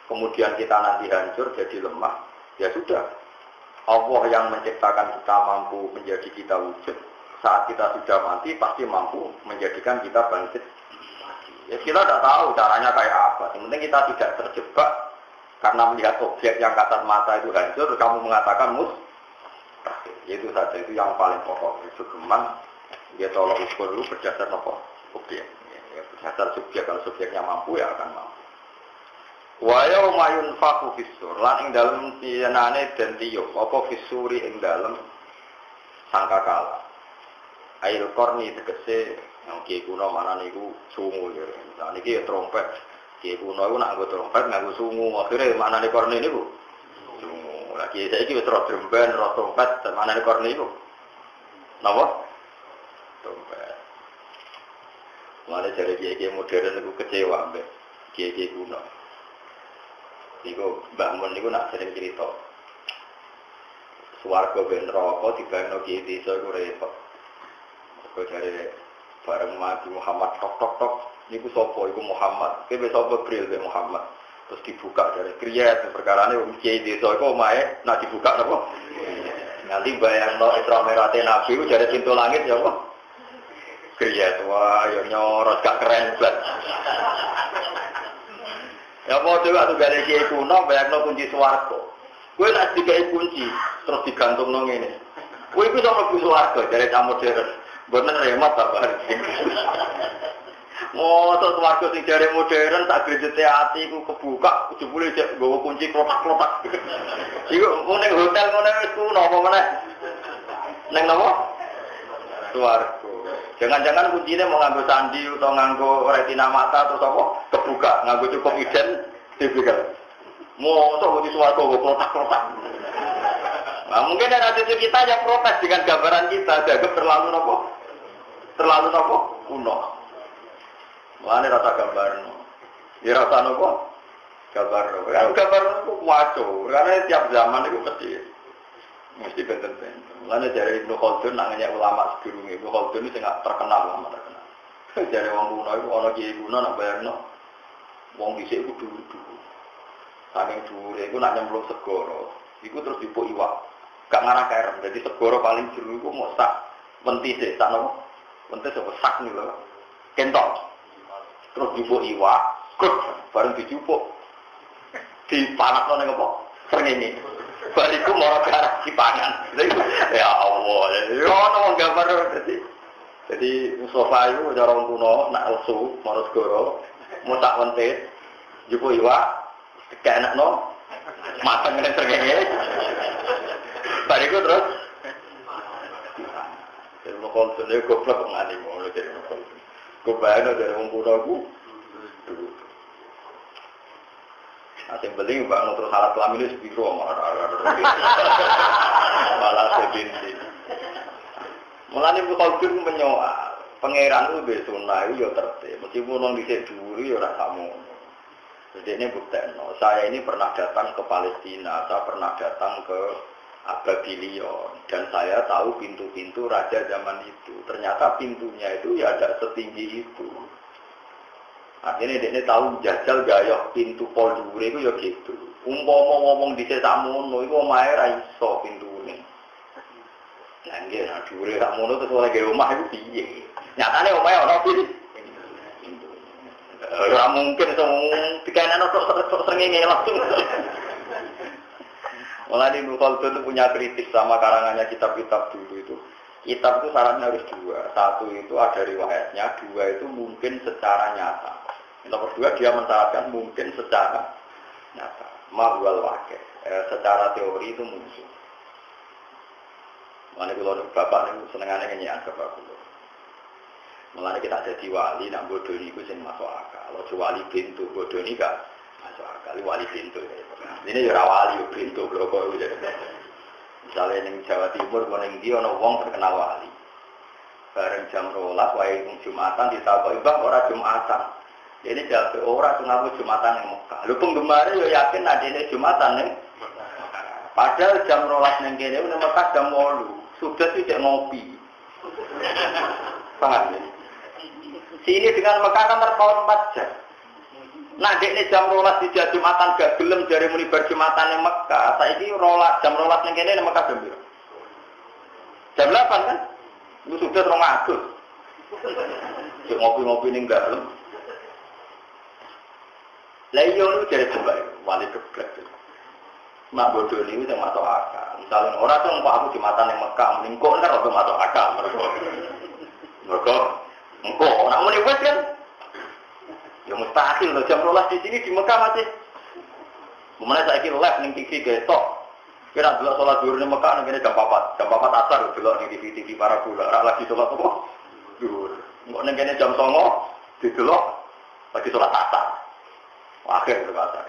Speaker 1: kemudian kita nanti hancur jadi lemah, ya sudah, Allah yang menciptakan kita mampu menjadi kita wujud. Saat kita sudah mati pasti mampu menjadikan kita bangkit Ya kita tidak tahu caranya kayak apa. Yang penting kita tidak terjebak karena melihat objek yang kasat mata itu hancur, kamu mengatakan mus. Itu saja itu yang paling pokok. Itu geman dia tolong ukur dulu berdasar nopo objek. Ya, berdasar subjek kalau subjeknya mampu ya akan mampu. Wa yauma yunfaku fisur lan ing dalem tiyanane den tiup apa fisuri ing dalem sangkakala. Ail korni tegese yang kiai kuno mana niku sungu ya. Nah niki ya trompet. Kiai kuno iku nak nggo trompet nganggo sungu. Akhire mana nih korni niku? Lah kiai saiki wis ro dremben, ro trompet, mana nih korni niku? Napa? Trompet. Mulai dari kiai-kiai modern itu kecewa mbek kiai-kiai kuno. Niku Mbah Mun niku nak sering cerita. Suwarga ben neraka dibayangno kiye desa iku repot. Kok jare bareng mati Muhammad tok tok tok Niku sopo, iku Muhammad. Kowe sapa bril Muhammad. Terus dibuka dari kriyat perkara ini kiai desa iku omahe nak dibuka napa? Nanti bayang no Isra Merate Nabi itu jadi pintu langit ya apa? Kriyat wah ya nyorot gak keren banget. Ya mau coba tuh gak kiai kuno bayang no kunci swarga. Gue nak dikai kunci terus digantung nong ini. Gue itu sama kunci swarga dari tamu modern. Bener remat apa? Motor keluarga sing jare modern tak grejete ati iku kebuka jebule cek nggawa kunci klotak-klotak. Iku ngene hotel ngene wis kuno apa meneh? Neng napa? Suwargo. Jangan-jangan kuncinya mau nganggo sandi atau nganggo retina mata atau apa? Kebuka, nganggo cukup iden dibuka. Mau tuh di suwargo klotak-klotak. Nah, mungkin ada cucu kita yang protes dengan gambaran kita, jaga terlalu nopo, terlalu nopo, kuno. Mana rasa gambar no? Ya rasa nopo? Gambar no. Kan gambar no waco. Karena tiap zaman itu mesti mesti benten-benten. Mana dari Ibnu Khaldun namanya ulama sebelum Ibnu Khaldun itu nggak terkenal lama terkenal. Dari wong kuno itu ono kiai kuno nak bayar no. Wong bisa itu dulu dulu. Saking dulu itu nak nyemplung segoro. Iku terus dipuk iwak. Gak ngarah kerem. Jadi segoro paling juru itu mau sak. Menti sih, sak nopo. Menti sak nih loh. Kentong terus jupuk iwak, kruk, bareng dijupuk, dipanak nih apa? ini, Bariku mau garap dipangan. Ya Allah, ya ono gambar jadi jadi Mustafa itu cara orang kuno nak lesu, marus goro, mutak wentit, jupuk iwak, kayak enak no, matang ini srengenge. Bariku terus Jadi mau konsennya goblok ngani mau jadi mau. Gue bayangin dari wong kuno aku. Yang penting mbak terus salah kelamin itu sebiro malah malah sebinti. Malah nih kalau itu menyoal pangeran itu besuna itu ya tertib. Meskipun orang di dulu ya rasa. Jadi ini bukti, saya ini pernah datang ke Palestina, saya pernah datang ke Ababilion dan saya tahu pintu-pintu raja zaman itu. Ternyata pintunya itu ya ada setinggi itu. Artinya dia tahu jajal gaya pintu poldure itu ya gitu. Umpama ngomong di mono itu omahe ra iso pintune. Lah nggih ra dhuwure sak mono terus oleh rumah itu piye? Nyatane omahe ana pintu. Ora mungkin sing dikanan tok srengenge langsung. Mulai Ibnu Khaldun punya kritik sama karangannya kitab-kitab dulu itu. Kitab itu syaratnya harus dua. Satu itu ada riwayatnya, dua itu mungkin secara nyata. Nomor dua dia mensyaratkan mungkin secara nyata. Mahwal wakil. Eh, secara teori itu muncul. Mana kalau bapak ini senengannya nyanyian ke bapak Mulai kita jadi wali, nak bodoh ini itu masuk akal. Kalau wali pintu bodoh ini kan masuk akal. Wali pintu. Ya. Ini ya wali pintu bloko Misalnya yang Jawa Timur, mau yang dia wong terkenal wali. Bareng jam rolas, wae jumatan ditakoi bang ora jumatan. Ini jawab ora tuh ngaku jumatan yang Mekah. Lu penggemar ya yakin ada ini jumatan nih. Padahal jam rolas neng kene udah Mekah jam walu. Sudah cek ngopi. Paham ya? Sini dengan Mekah kan terpaut 4 jam. Nah, ini jam rolas di Jumatan gak gelem dari muni Jumatan yang Mekah. Saya ini rolas jam rolas yang kene Mekah jam Jam 8 kan? Itu sudah rong Agus. Cek ngopi-ngopi ini enggak gelem. Lah iya itu jadi coba wali geblek. Mak bodoh ini bisa masuk akal. Misalnya orang tuh ngomong aku Jumatan yang Mekah, mending kok orang masuk akal mereka. Mereka, engkau, orang mau kan? Ya mustahil loh jam rolas di sini di Mekah masih. Kemudian saya kira live nih TV gestok. Kira dulu sholat dulu di Mekah nih jam papat, jam papat asar dulu nih TV TV para bulan. lagi sholat apa? Dulu. Nggak nih jam songo di dulu lagi sholat asar. Akhir berkata.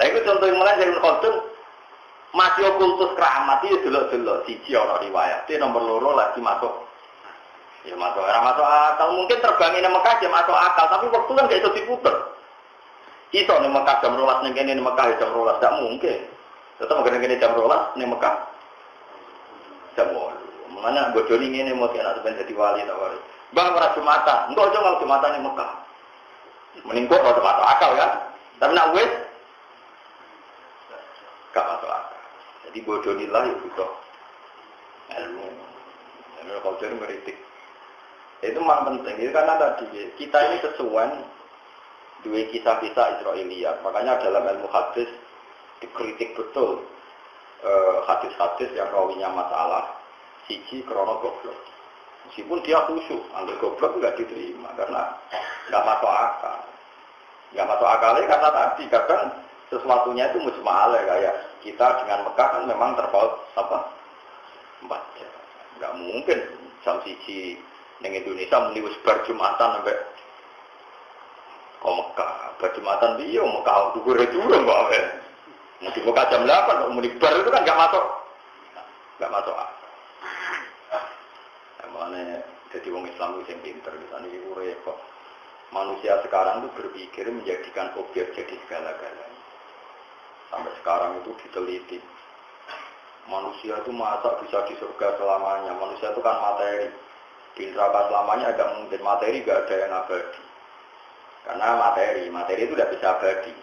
Speaker 1: Nah itu contoh yang mulai dari khotun masih okultus keramat itu dulu dulu siji orang riwayat. Nomor loro lagi masuk Ya masuk era masuk akal. Mungkin terbang ini Mekah jam masuk akal, tapi waktu kan gak bisa diputer. Iso nih Mekah jam rolas nih kene Mekah jam rolas, tidak mungkin. Tetap mungkin kene jam rolas nih Mekah jam rolas. Mana bodoh ini ini mau tiada sebenarnya jadi wali tak wali. Bang ora Jumatan, engko aja kalau Jumatan ning Mekah. Mending kok ora masuk akal kan? Tapi nak wis gak masuk akal. Jadi bodoh nilai ya butuh ilmu. Ilmu kalau jadi meritik. Itu memang penting. Itu karena tadi kita ini kesuwen dua kisah-kisah Israeliat. Makanya dalam ilmu hadis dikritik betul eh, hadis-hadis yang rawinya masalah siji krono goblok. Meskipun dia khusyuk, ambil goblok nggak diterima karena nggak masuk akal. Nggak masuk akalnya karena tadi kadang sesuatunya itu musma'ala kayak kita dengan Mekah kan memang terpaut apa empat. Nggak mungkin jam siji neng Indonesia meniwis berjumatan sampai kok Mekah berjumatan dia Mekah dhuwur dhuwur kok apa Mungkin Mekah jam 8 mau bar itu kan nggak masuk nggak masuk akal. Mana jadi wong Islam itu yang pinter, misalnya itu repot. Manusia sekarang itu berpikir menjadikan objek jadi segala-galanya. Sampai sekarang itu diteliti. Manusia itu masa bisa di surga selamanya. Manusia itu kan materi. Di neraka selamanya agak mungkin materi gak ada yang abadi. Karena materi, materi itu tidak bisa abadi.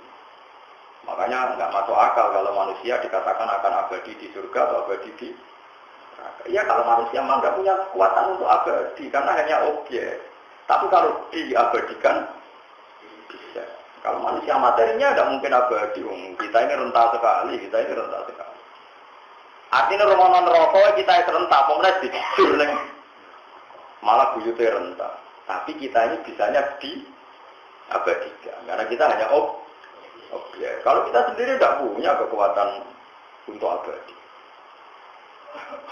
Speaker 1: Makanya nggak masuk akal kalau manusia dikatakan akan abadi di surga atau abadi di Ya kalau manusia memang nggak punya kekuatan untuk abadi karena hanya objek. Tapi kalau diabadikan bisa. Kalau manusia materinya tidak mungkin abadi. Kita ini rentah sekali, kita ini rentah sekali. Artinya rumah rokok kita itu rentah, dijujur nih. Malah buyutnya rentah. Tapi kita ini bisanya di abadikan. Karena kita hanya ob objek. Kalau kita sendiri tidak punya kekuatan untuk abadi.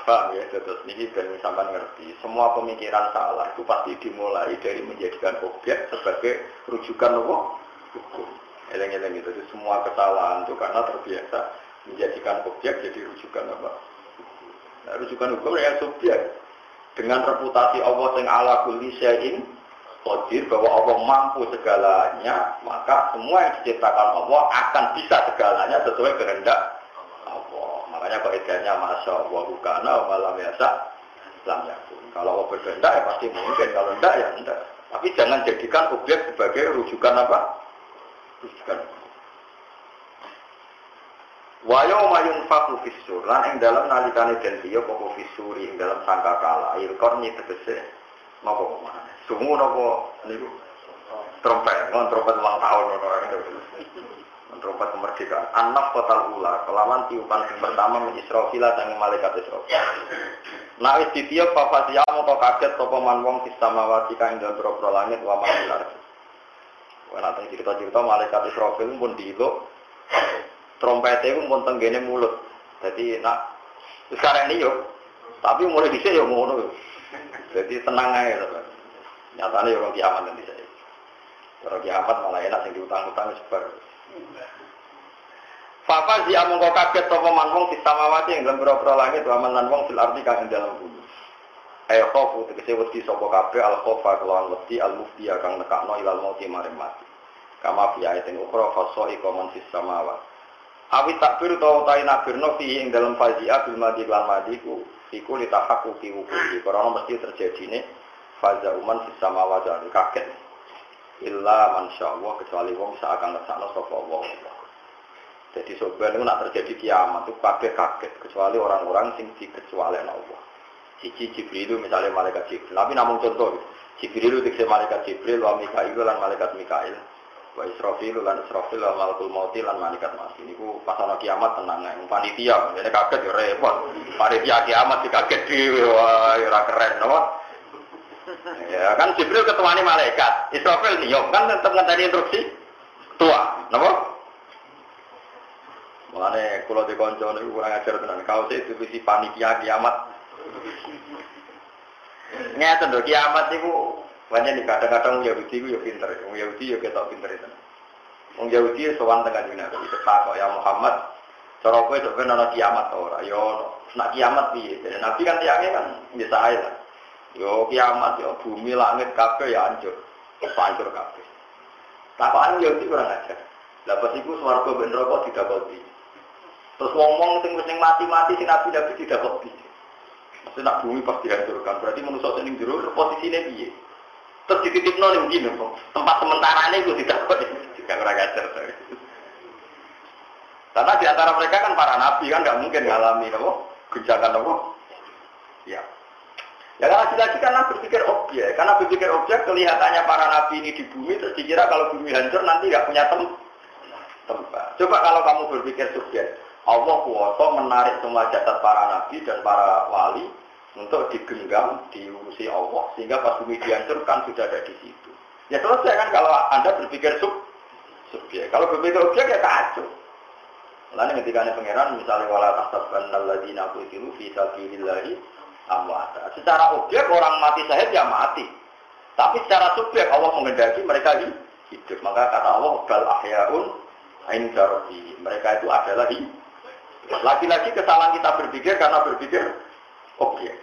Speaker 1: Paham ya, terus ini dan sampai ngerti. Semua pemikiran salah itu pasti dimulai dari menjadikan objek sebagai rujukan nopo hukum. Eleng-eleng itu, semua kesalahan itu karena terbiasa menjadikan objek jadi rujukan apa? Nah, rujukan hukum ya subjek. Dengan reputasi Allah yang ala kulli syai'in qadir bahwa Allah mampu segalanya, maka semua yang diciptakan Allah akan bisa segalanya sesuai kehendak Makanya kaidahnya masya Allah bukana malam biasa lam yakun. Kalau Allah berkehendak ya pasti mungkin, kalau tidak ya tidak. Tapi jangan jadikan objek sebagai rujukan apa? Rujukan. Wayo mayun faku fisur lan ing dalam nalikane den dia pokok fisuri ing dalam sangka kala ilkor ni tegese napa mana sungu napa niku trompet ngon trompet ulang tahun ngono Trompet kemerdekaan. Anak total ula. Kelaman tiupan yang pertama mengisrofila dan malaikat Israfil. Nah wis ditiup papa siamu kok kaget topo man wong samawati kang dalam boro langit wa manular. Wah nanti cerita-cerita malaikat Israfil pun diluk. Trompetnya pun pun tenggene mulut. Jadi nak sekarang ini yuk. Tapi mulai dhisik yo ngono. Jadi tenang aja. Nyatanya yo kiamat nanti saya. Kalau kiamat malah enak yang diutang-utang sebar. Fafa si amung kau kaget toko manwong di samawati yang dalam berapa langit wa lan wong fil kang dalam bumi. Ayo khofu tegese wedi sapa kabeh al khofa kelawan wedi al mufti kang nekakno ilal mauti maring mati. Kama fi ayatin ukhra faso ikoman fis samawat. Awi takbir tau tai nabirno fi ing dalam fazia bil madi lan madi ku iku litahaqu ki hukum. Karena mesti terjadi ini faza uman fis samawat kaget illa mansya Allah kecuali wong bisa akan ngersakno sapa Allah. Jadi sebenarnya itu nak terjadi kiamat itu kabeh kaget kecuali orang-orang sing dikecuali Allah. Siji Jibril misalnya malaikat Jibril. Tapi namun contoh Jibril itu malaikat Jibril, wa Mikail lan malaikat Mikail. Wa Israfil lan Israfil wa malakul mauti lan malaikat mati. Niku pas ana kiamat tenang yang panitia, ini kaget ya repot. Panitia kiamat dikaget dhewe wah ora keren no? Ya kan Jibril ketuanya malaikat, Israfil niup kan tetap tadi instruksi tua, napa? Mulane di konco ini kurang ajar tenan. Kau sih divisi panitia kiamat. Ngeten lho kiamat itu banyak nih kadang-kadang Yahudi itu ya pinter, Yahudi ya ketok pinter itu. Wong Yahudi sowan tengah dunia itu kok ya Muhammad. Cara kowe sebenarnya kiamat ora? Yo nak kiamat piye? Nabi kan tiangnya kan biasa aja lah. Yo kiamat yo bumi langit kabeh ya hancur. Hancur kabeh. Tapakan iki kurang ajar. Lah pas iku swarga ben neraka didakoti. Terus ngomong sing sing mati-mati sing nabi-nabi didakoti. Maksudnya nak bumi pasti dihancurkan. Berarti manusia sing jero posisine piye? Terus dititip nol gini, tempat sementara ini gue tidak kok juga kurang ajar. Karena di antara mereka kan para nabi kan nggak mungkin ngalami nopo guncangan nopo. Ya. Ya karena lagi karena berpikir objek, karena berpikir objek kelihatannya para nabi ini di bumi terus dikira kalau bumi hancur nanti nggak punya tem tempat. Coba kalau kamu berpikir subjek, Allah kuasa menarik semua jasad para nabi dan para wali untuk digenggam, diurusi Allah sehingga pas bumi dihancurkan sudah ada di situ. Ya selesai kan kalau anda berpikir sub subjek. Kalau berpikir objek ya kacau. Lalu ketika ada pangeran misalnya wala tahsaban alladzina qutilu fi sabilillahi amwata. Secara objek orang mati syahid ya mati. Tapi secara subjek Allah mengendaki mereka hidup. Maka kata Allah bal ahyaun ain darbi. Mereka itu adalah hidup. Lagi-lagi kesalahan kita berpikir karena berpikir objek.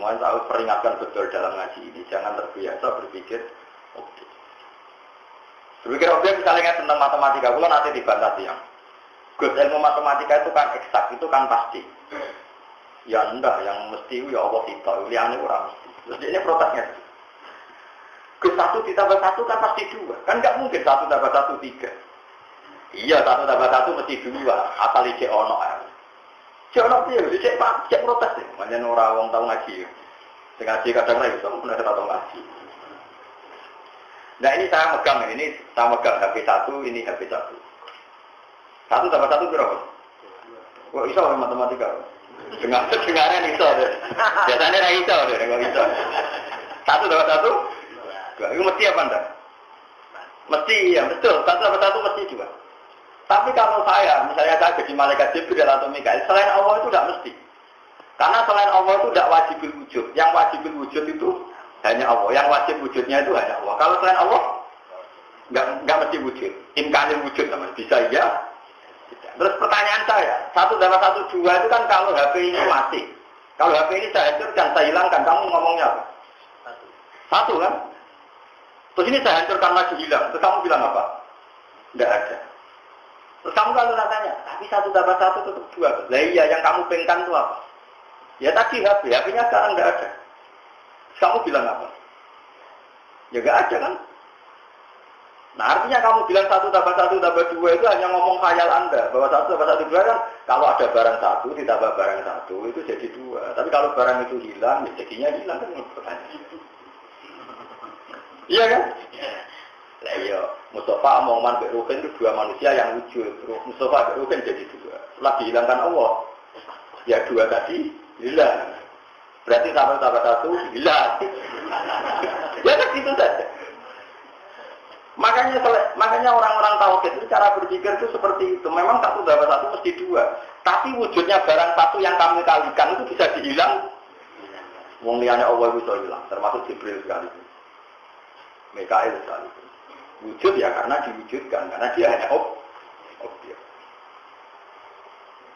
Speaker 1: Mohon tahu peringatkan betul dalam ngaji ini. Jangan terbiasa berpikir objek. Berpikir objek misalnya tentang matematika, kalau nanti dibantah tiang. Gus ilmu matematika itu kan eksak, itu kan pasti. Ya enggak, yang mesti ya Allah kita, liane orang mesti. Terus ini protesnya. Gus satu ditambah satu kan pasti dua. Kan nggak mungkin satu tambah satu tiga. Iya, satu tambah satu mesti dua. Asal ije ono ya. Cek ono piye? Cek pak, cek protes. Manjen ora wong tau ngaji. Sing ngaji kadang ra iso, ora tau ngaji. Nah ini saya megang ini saya megang HP satu, ini HP satu. Satu tambah satu berapa? Kok iso orang matematika? Dengar dengarnya iso deh. Biasanya ra iso deh, nggak. Satu tambah satu? Gak, itu mesti apa anda? Mesti ya betul. Satu tambah satu mesti juga. Tapi kalau saya, misalnya saya jadi malaikat Jibril atau Mikael, selain Allah itu tidak mesti. Karena selain Allah itu tidak wajib wujud. Yang wajib wujud itu hanya Allah. Yang wajib wujudnya itu hanya Allah. Kalau selain Allah, nggak nggak mesti wujud. Imkanil wujud namanya. Bisa ya, Terus pertanyaan saya, satu dapat satu dua itu kan kalau HP ini mati. Kalau HP ini saya hancurkan, saya hilangkan, kamu ngomongnya apa? Satu. Satu kan? Terus ini saya hancurkan lagi hilang. Terus kamu bilang apa? Tidak ada. Terus kamu kalau tanya, tapi satu dapat satu tetap dua. Lah iya, yang kamu pengkan itu apa? Ya tadi HP, HP-nya sekarang tidak ada. Terus kamu bilang apa? Ya nggak ada kan? Nah artinya kamu bilang satu tambah satu tambah dua itu hanya ngomong khayal anda bahwa satu tambah satu dua kan kalau ada barang satu ditambah barang satu itu jadi dua. Tapi kalau barang itu hilang ya jadinya hilang kan Iya kan? Lah iya, Mustafa mau man Rukin itu dua manusia yang wujud. Mustafa Rukin jadi dua. Setelah dihilangkan Allah, ya dua tadi hilang. Berarti tambah tambah satu hilang. ya kan itu saja. Makanya makanya orang-orang tauhid itu cara berpikir itu seperti itu. Memang satu dapat satu mesti dua. Tapi wujudnya barang satu yang kami kalikan itu bisa dihilang. Wong liane Allah bisa hilang, termasuk Jibril sekali. Mikael sekali. Wujud ya karena diwujudkan, karena dia hanya ob objek.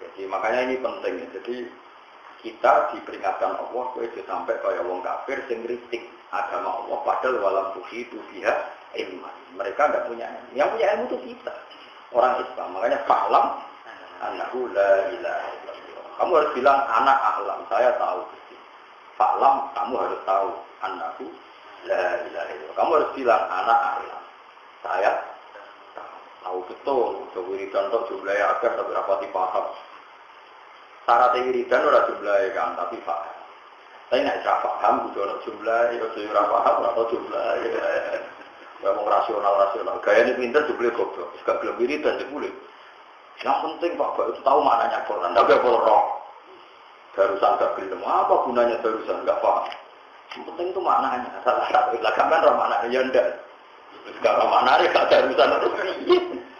Speaker 1: Jadi makanya ini penting. Jadi kita diperingatkan Allah, itu sampai kayak wong kafir sing kritik agama Allah padahal walam itu pihak ilmu. Mereka tidak punya ilmu. Yang punya ilmu itu kita. Orang Islam. Makanya fa'lam annahu la ilaha Kamu harus bilang anak ahlam. Saya tahu. Fa'lam kamu harus tahu annahu la ilaha Kamu harus bilang anak ahlam. Saya tahu betul. Coba contoh jumlahnya agar tapi rapati paham. Syarat wiridan ora jumlahnya kan, tapi paham. Tapi nak paham, udah jumlah, ya sudah paham, atau jumlah. Ngomong rasional-rasional. Gaya ini pinter juga goblok. Gak belum dan boleh. Yang penting Pak Pak itu tahu maknanya Quran. Tapi apa roh? Darusan gak gelem. Apa gunanya darusan? Gak paham. Yang penting itu maknanya. Salah satu lah kan roh maknanya ya. Gak maknanya gak darusan itu.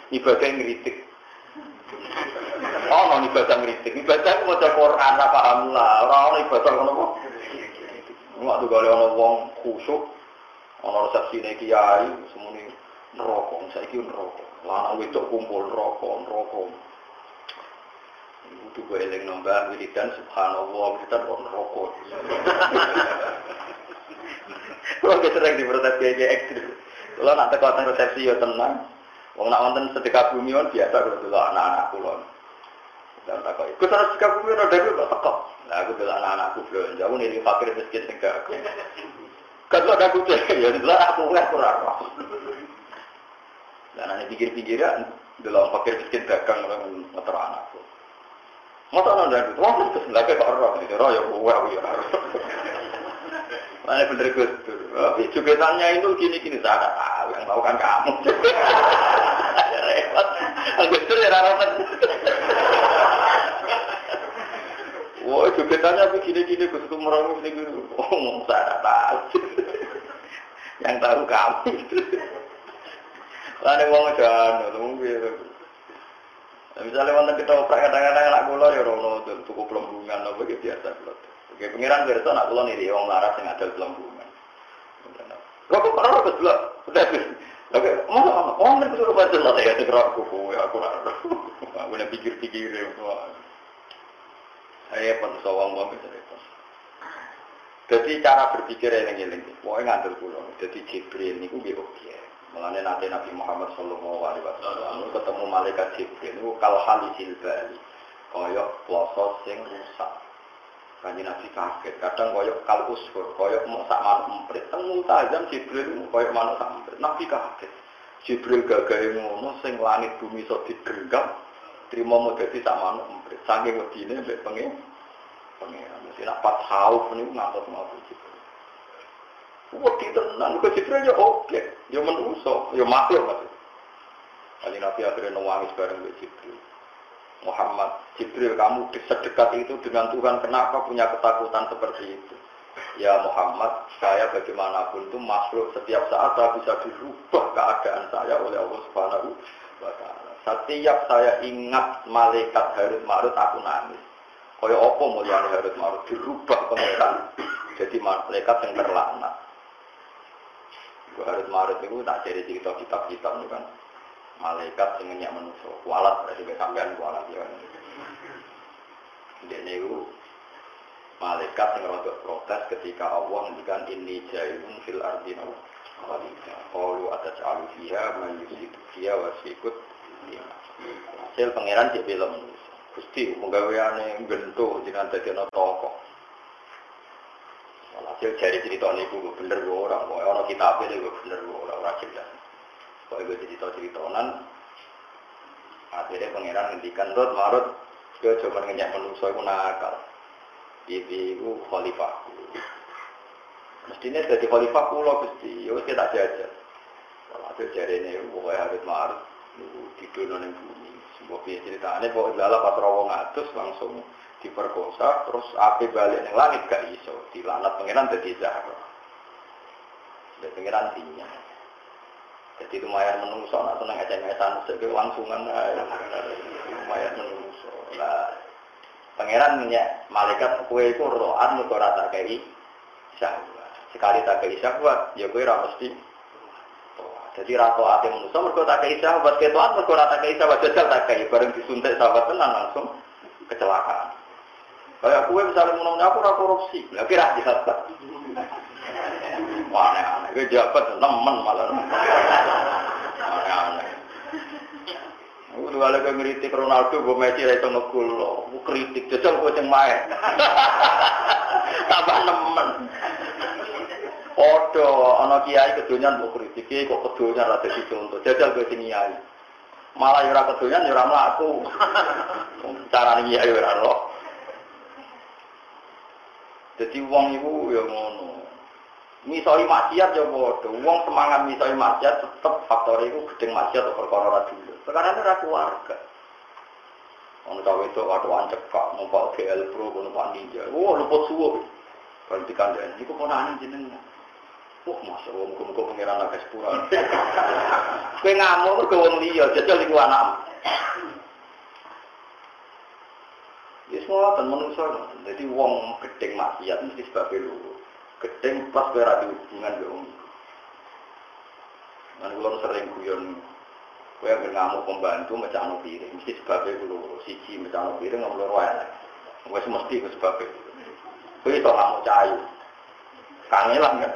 Speaker 1: Ibadah ngeritik. Oh, non ibadah ngeritik. Ibadah itu mau Quran, apa paham lah. Orang ibadah ngono kok. Nggak tuh kalau orang wong khusuk, Ono resepsine kiai semuanya neraka, saiki neraka. Lanang wedok kumpul neraka, neraka. Itu gue eling nambah wiridan subhanallah wiridan kok neraka. Kalau sering diprotes kayak ekstrim. Kalau nanti kau resepsi ya tenang. Wong nak wonten sedekah bumi on biasa kalau dulu anak-anak kulon. Dan tak kau ikut harus sedekah bumi ada gue kok tekok. Nah aku bilang anak-anakku belum jauh nih fakir miskin enggak. Kan ada kucing ya, lah aku nggak kurang. Dan nanti pikir-pikiran, dalam fakir miskin dagang motor anakku. Masa nanda itu, wah itu lagi kok itu roh ya wah ya Mana bener gus tapi tanya itu gini-gini saya ada tahu yang tahu kan kamu. Repot, gus tuh ya repot. Wah, jugetannya begini-gini, gus itu merangkum gini, oh, saya ada tahu. Yang tahu kamu. Lalu mau ngejana, mungkin. Misalnya wonten kita oprek kadang-kadang anak kula ya rono cukup pelembungan apa gitu biasa kula. Oke, pengiran berita anak kula nih wong laras sing ada pelembungan. Kok kok ora kok delok. Oke, mau mau nek kudu baca lah ya tegrak kuku ya aku ora. Aku nek pikir-pikir ya. Saya pun sawang wong repot. Jadi cara berpikir yang eling, pokoknya ngantul pulau. Jadi Jibril ini gue oke. Mengenai nanti Nabi Muhammad Shallallahu Alaihi Wasallam ketemu malaikat Jibril itu kalau halisil bali, koyok ploso sing rusak. Kanji Nabi kaget, kadang koyok kal usfur, koyok mau sak manuk emprit. Temu tajam Jibril koyok manuk sak emprit. Nabi kaget. Jibril gagah ngono sing langit bumi so digenggam, terima mau jadi sak manuk emprit. Saking wedine mbek pengen pengen. Mesti nak pas hauf niku ngantos mau Jibril. Wedi tenan, ke Jibril ya oke, ya menuso, ya makhluk maksud. Kali Nabi akhirnya nangis bareng dengan Jibril. Muhammad, Jibril kamu sedekat itu dengan Tuhan, kenapa punya ketakutan seperti itu? Ya Muhammad, saya bagaimanapun itu makhluk setiap saat saya bisa dirubah keadaan saya oleh Allah Subhanahu wa taala. Setiap saya ingat malaikat Harut Marut aku nangis. Kaya apa mulyane Harut Marut dirubah pangeran jadi malaikat yang terlaknat. Harus Marut itu tak jadi cerita kitab-kitab kan. Malaikat yang nyak manusia. Kualat berarti sampean kualat ya. Dia malaikat yang rontok protes ketika Allah mendikan ini jailun fil ardina Kalau ada calu fiha, mayusidu fiha, wasikut Hasil pangeran dia bilang Gusti, penggaweane gento jangan dadi ana toko. Hasil jari cerita ini gue bener gue orang, orang kita ini gue bener gue orang orang jelas. Kalau gue cerita ceritonan, akhirnya pangeran ngendikan dot marut, gue cuma ngenyak manusia gue nakal. Ibu gue khalifahku. Mestinya jadi khalifahku loh gusti, ya kita jajan. Kalau hasil jari ini gue harus marut, dunia yang bumi. Sebuah ceritanya, pokoknya adalah pas rawong atus langsung diperkosa terus api balik yang langit gak iso dilanat pengiran jadi zahra dan pengiran tinya jadi lumayan menunggu nak seneng eceng-eceng sebagai langsungan lumayan menunggu lah pangeran ya malaikat kue itu mereka rata kei sekali tak kei syahwat ya kue mesti jadi rata hati manusia mereka tak kei syahwat. Ketuan mereka rata kei syahwat. Jajal tak kei bareng disuntik sahabat tenang langsung kecelakaan. Kayak kue misalnya mau aku ora korupsi, ya kira jabat. Aneh-aneh. Gue jabat temen malah. Aneh-aneh. Aku dua lagi ngeritik Ronaldo, gue Messi itu ngekul loh. Gue kritik, jajal gue ceng main. Tambah nemen. Odo, anak kiai kedonyan gue kritik, kok kedonyan rada di contoh. Jajal gue ceng kiai. Malah yura kedonyan yura melaku. Cara kiai yura roh. Jadi uang itu ya ngono. Misoi maksiat ya bodoh. Uang semangat misoi maksiat tetap faktor itu gedeng maksiat atau perkara dulu. Sekarang ini keluarga. Orang tahu itu waktu ancek kak numpak GL Pro, numpak Ninja. Wah, luput suwo. Berarti kandang ini kok mau nanya jenengnya. Wah, masa wong muka-muka pengiran agak sepuluh. Kue ngamuk ke wong liya, jajal iku anak. Ya semua kan manusia. Jadi wong gedeng maksiat mesti sebabnya lu. Gedeng pas berada hubungan dengan wong. Kalau sering guyon, gue yang ngamuk pembantu macam piring, mesti sebabnya lu siji macam piring nggak perlu royal. Gue semesti gue sebabnya. Gue itu ngamuk cayu. Kangelan kan.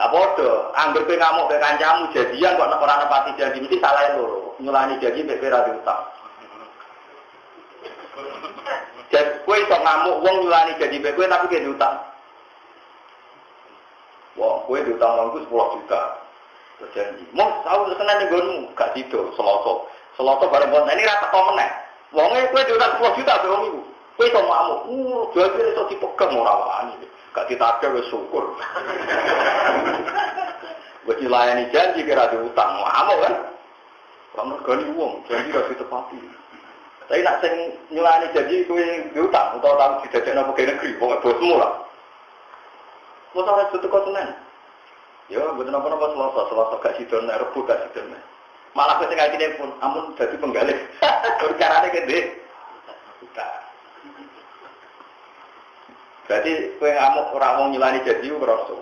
Speaker 1: Nah bodoh, anggur kowe ngamuk ke kancamu jadian kok ora nepati janji mesti salah loro. Nyulani janji mek ora diutang. Jadi kue iso ngamuk wong nyulani gaji kowe tapi dia utang. Wah, kue diutang uangku sepuluh juta. Terus janji, mau tahu terus nih gue gak tidur, seloso, seloso bareng konten ini rata kau meneh. Wongnya kue diutang sepuluh juta berong ibu. Kue sama kamu, uh, kira itu dipegang orang wani. Gak ditagih wes syukur. Gue dilayani janji kira diutang, mau kan? Kamu gani uang, janji gak ditepati. Tapi nak sing nyulani janji kue diutang, tahu tidak ada pegawai negeri, pokoknya bosmu lah. Mau tahu itu kau seneng? Ya, betul apa apa selasa, selasa gak sidon, rebu gak sidon. Malah ketika ini pun, amun jadi penggali. Bercaranya gede. Berarti kue ngamuk orang mau nyilani jadi kerasa.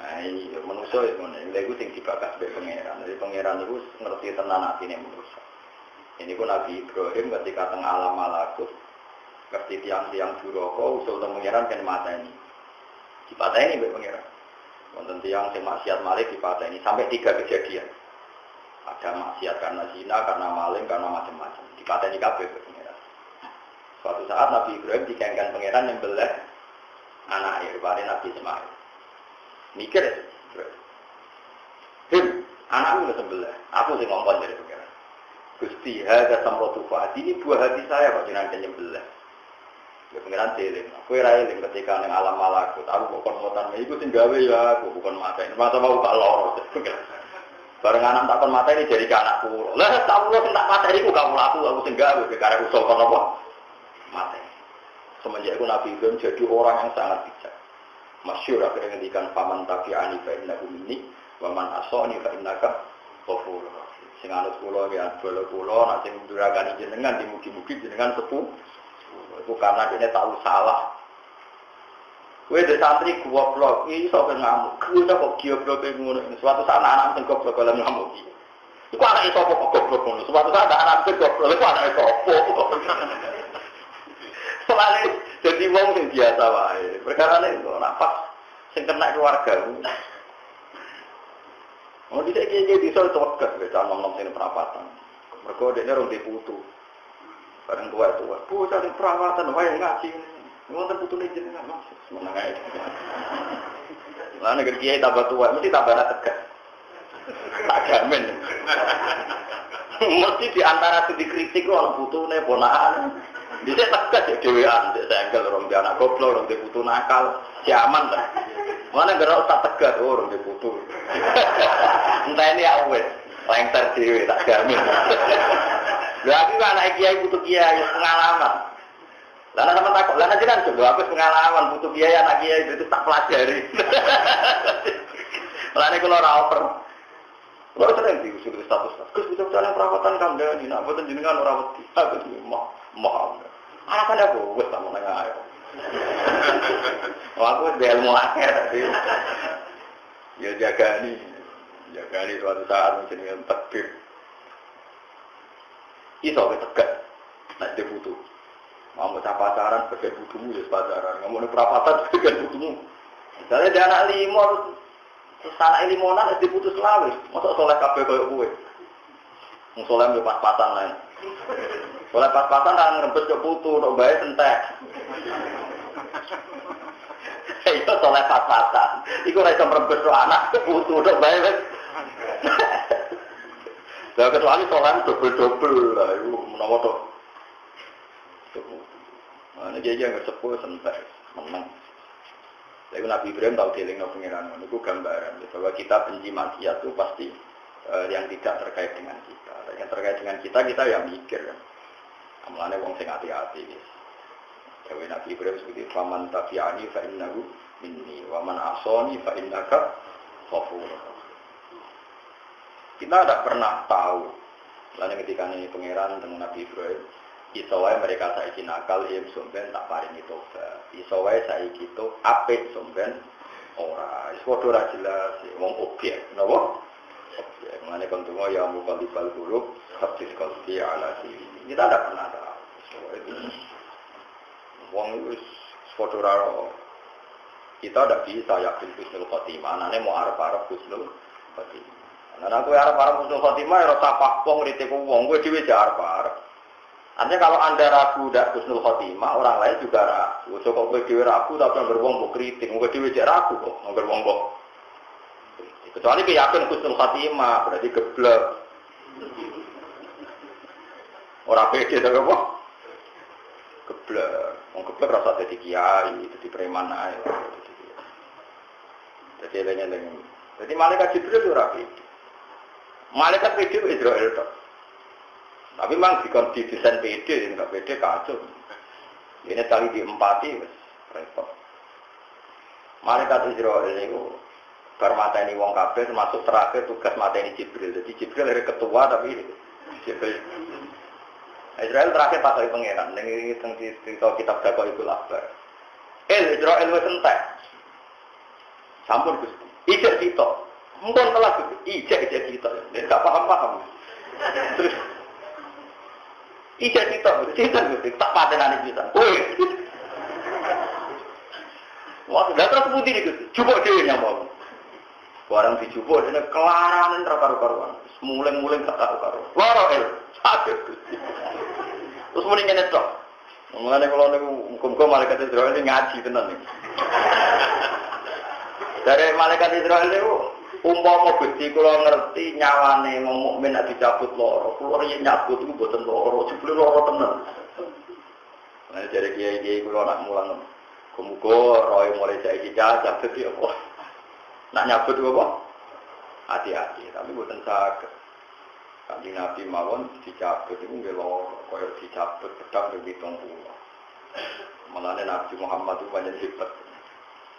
Speaker 1: Nah, iya, manusia itu mana? Lego sing dibakas sebagai pangeran. Jadi pangeran itu ngerti tenan hati ini manusia. Ini pun Nabi Ibrahim ketika tengah alam malakut, ngerti tiang-tiang duroko, usul pangeran kan mata ini. Di mata ini pangeran. Wonten tiang sing maksiat malik ini sampai tiga kejadian. Ada maksiat karena zina, karena maling, karena macam-macam. Dipateni kabeh pengiran. Suatu saat Nabi Ibrahim dikengkan pangeran yang belah anak air, pada Nabi Ismail. Mikir Him, anakmu udah sebelah. Aku sih ngomong pangeran. Gusti, ada samrotu ini buah hati saya kok jenengan nyembelah. Ya pengiran jeling. Aku ora eling ketika ning alam malakut. Aku bukan motan iku sing gawe ya aku bukan mata. Mata mau gak loro. Bareng anak takon mata ini jadi ke anakku. Lah tahu lo tak mata ini kamu laku aku sing gawe karena usul kon apa? Mata. Semenjak itu Nabi Ibrahim jadi orang yang sangat bijak. Masyur akhirnya ngendikan paman tapi ani innahu minni wa man asani fa innaka ghafur Sing anut kula ya bola kula nek sing durakani jenengan dimugi-mugi jenengan sepuh itu karena dia tahu salah. Kue di santri goblok, ini sok ngamuk. Kue kok goblok ngono. Suatu saat anak sing goblok kalau ngamuk. Iku anak itu kok goblok ngono. Suatu saat anak sing goblok, iku anak itu apa? Soalnya jadi wong sing biasa wae. Perkara itu nafas sing kena keluarga. Mau tidak kayak gitu, soal tewakas, kita ngomong sini perapatan. Mereka dia orang diputu. Bareng tua tua, bocah di perawatan, wayang ngaji. Ngonten putune jenengan maksud semeneng ae. Lah nek kiai tambah tua, mesti tambah tegas. Tak jamin. mesti di antara sing dikritik kok ana putune ponakan. Bisa tegas ya dewean, cek senggel orang di anak goblok, orang di putu nakal, si aman lah. Mana gerak tak tegas, oh orang di putu. Entah ini awet, lengter dewe tak jamin. Berarti kan anak kiai butuh kiai pengalaman. Lalu sama takut, lalu jangan coba aku pengalaman butuh kiai anak kiai itu tak pelajari. Lalu kalau raper, Lalu sering diusir di status, Gus bisa bicara perawatan kamu ini, nak buatan jenengan orang wedi, aku mah, mah. Anak kan aku, wes tak mau nanya ayo. Aku di ilmu akhir, ya jaga nih, jaga nih suatu saat dengan takbir. Iso tegak. Nah, dia butuh. Mau baca pacaran sebagai butuhmu ya pacaran. Nggak mau perapatan sebagai butuhmu. Misalnya dia anak lima, terus anak limonan dia putus selawe. Masa soleh kabeh kayak gue. Mau soleh ambil pas-pasan lain. Soleh pas-pasan kan ngerempet ke putu, untuk bayar sentek. Itu soleh pas-pasan. Iku rasa merempet ke anak ke putu, untuk bayar. Nah, kecuali sholat double-double lah, itu menawa tuh. Nah, ini dia yang sepuh sentek, menang. Tapi Nabi Ibrahim tahu no pengiran, itu gambaran bahwa kita benci maksiat itu pasti uh, yang tidak terkait dengan kita. Yang terkait dengan kita, kita yang mikir. Amalnya wong sing hati-hati. Dewi Nabi Ibrahim seperti faman tabi'ani fa innahu minni wa man asani fa innaka ghafurur kita tidak pernah tahu. Lalu ketika ini pangeran dengan Nabi Ibrahim, isowai mereka saiki nakal, im sumben tak paring itu. Isowai saiki itu ape sumben ora. Isodo ora jelas, wong objek, napa? Objek. Mengenai kontumo ya mukal dibal buruk, habis kalbi ala sini. Kita tidak pernah tahu. Wong itu sepodo Kita tidak bisa yakin Husnul Khotimah. Nanti mau arep-arep Husnul Khotimah. Nah aku arep musuh Fatimah ya rasa pakpong rite ku wong jak arep arep. Artinya kalau anda ragu tidak kusnul khotimah, orang lain juga ragu. So kok gue dewi ragu tapi yang beruang buk kritik, gue dewi ragu kok, yang beruang Kecuali keyakin kusnul khotimah, berarti geblek. Orang pede tapi apa? Geblek. Mau geblek rasa jadi kiai, jadi preman aja. Jadi eleng-eleng. Jadi malaikat Jibril itu rapi. Malaikat pede Israel itu. Tapi memang dikon di desain PD, nggak PD kacau. Ini tali diempati, repot. Malaikat Israel itu bar ini wong kafir termasuk terakhir tugas mata ini Jibril. Jadi Jibril dari ketua tapi Jibril. Israel terakhir pakai pangeran. Ini tentang cerita kitab Dako itu labar. Eh Israel itu entek. Sampun gusti. Ijek kita. Mungkin telah ijek ijek kita. Dia nggak paham paham. Terus kita, kita tak patenan kita. Woi. Wah, sudah terus putih nih, Jupuk dia yang mau. Barang dijupuk, ini kelaran karu-karuan. Mulai-mulai tak karu-karuan. Loro el, sakit. Terus mulai ngenet dok. Mengenai kalau nih muka-muka malaikat Israel ini ngaji tenan nih. Dari malaikat Israel itu umpama Gusti kula ngerti nyawane wong mukmin nek dicabut loro, kula yen nyabut iku mboten loro, jebule loro tenan. Nah, jadi kiai-kiai kula nak mulang Kumugo roy mulai saiki jajak dadi apa? Nak nyabut apa? Hati-hati, tapi buatan sakit. Kanjeng Nabi mawon dicabut itu nggih loro, kaya dicabut pedang lebih pulau. Malah Nabi Muhammad itu banyak hebat.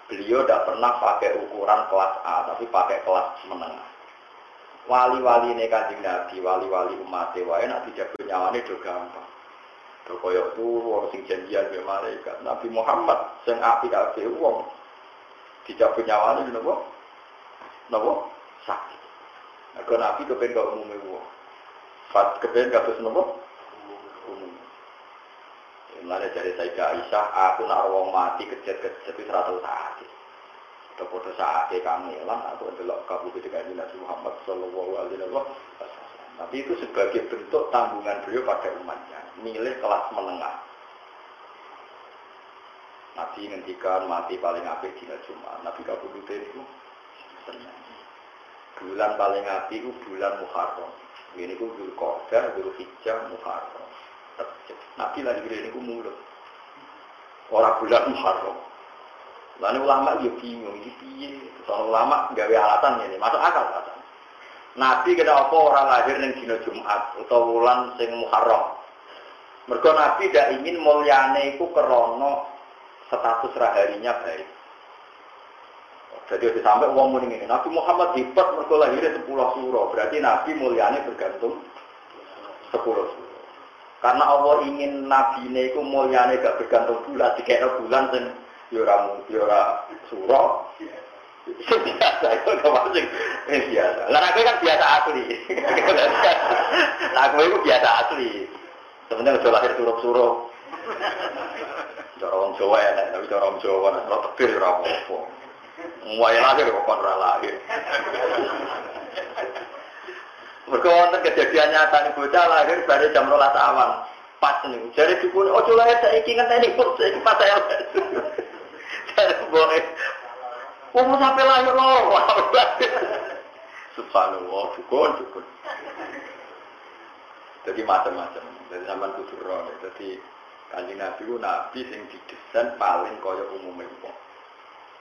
Speaker 1: Beliau tidak pernah pakai ukuran kelas A, tapi pakai kelas menengah. Wali-wali ini kanjeng Nabi, wali-wali umat dewa, nak dijaga nyawane do gampang. Do koyok turu, orang sing janjian be malaikat. Nabi Muhammad sing api api uang dijaga nyawane nopo, nopo sakit. Nah, Nabi kepengen gak umumnya uang. Fat kepengen gak nopo Mulanya dari Sayyidah Aisyah, aku nak wong mati. Foto-foto sakit kangelan, aku Nabi Muhammad Sallallahu Alaihi Wasallam. Tapi itu sebagai bentuk tanggungan beliau pada umatnya, milih kelas menengah. Nabi ngendikan mati paling apik di Jumat. Nabi kabudut itu. Bulan paling api itu bulan Muharram. Ini ku Dzulqa'dah, Dzulhijjah, Muharram. Nabi lagi ini mulut. Orang bulan Muharram. Lalu ulama ya bingung, ini piye? Soal ulama gawe alatan ini, masuk akal alatan. Nabi kena apa orang lahir yang dina Jumat atau bulan sing Muharram. Mergo Nabi tidak ingin mulyane iku kerono status raharinya baik. Jadi ada sampai uang muni ini. Nabi Muhammad hebat mergo lahirnya sepuluh surah. Berarti Nabi mulyane bergantung sepuluh surah. Karena Allah ingin nabi ini itu mulyane gak bergantung bulan, dikira bulan dan yura yura surah. Biasa itu termasuk biasa. Lah aku kan biasa asli. Lah aku itu biasa asli. Sebenarnya udah lahir suruh-suruh. Cara orang Jawa ya, tapi cara orang Jawa ora tebir ora apa-apa. Mulai lahir kok kon lahir. Mereka wonten kejadian nyata nih bocah lahir dari jam rolas awan. Pas nih, jadi dukun, oh coba saya ingin ngenteni pun saya pas saya. Jadi boleh. Umur sampai lahir loh. Subhanallah, dukun, dukun. Jadi macam-macam. Jadi zaman kudur roh. Jadi kanjeng Nabi itu Nabi yang didesain paling kaya umumnya wong.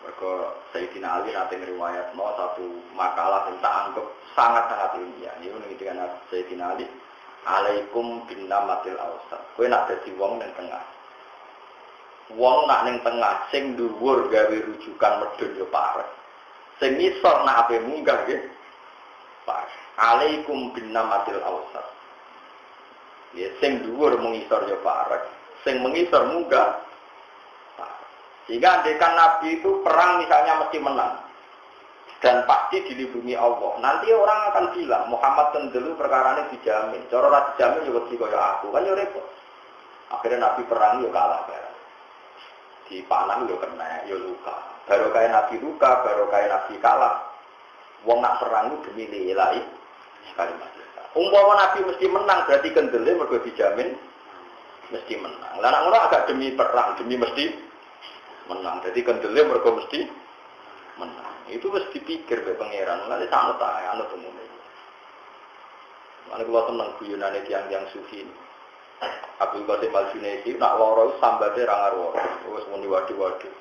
Speaker 1: Mereka Sayyidina Ali nanti ngeriwayat no satu makalah yang tak anggap sangat-sangat ilmiah. Ini mengingatkan Sayyidina Ali. Alaikum bin namatil awsat. Kue nak jadi wong yang tengah. Wong nak neng tengah, sing dhuwur gawe rujukan medun yo parek. Sing ngisor nak ape munggah nggih. Parek. Alaikum bin namatil awsat. Ya sing dhuwur mengisor yo parek. Sing mengisor munggah sehingga andekan Nabi itu perang misalnya mesti menang dan pasti dilindungi Allah. Nanti orang akan bilang Muhammad tendelu perkara ini dijamin. Cara ora dijamin juga di kaya aku kan ya repot. Akhirnya Nabi perang ya kalah kan. Di panah ya kena ya luka. Baru kayak Nabi luka, baru kayak Nabi kalah. Wong nak perang itu demi nilai sekali Umpama Nabi mesti menang berarti kendele mergo dijamin mesti menang. Lah ngono agak demi perang, demi mesti menang. Jadi kendele mergo mesti menang. Itu mesti dipikir be pangeran. Nanti sanut ae anut umumnya. Mana kalau teman guyonan tiang-tiang sufi ini. Abdul Qasim Al Junaidi nak loro sambate ra ngaruh. Wis muni waduh-waduh.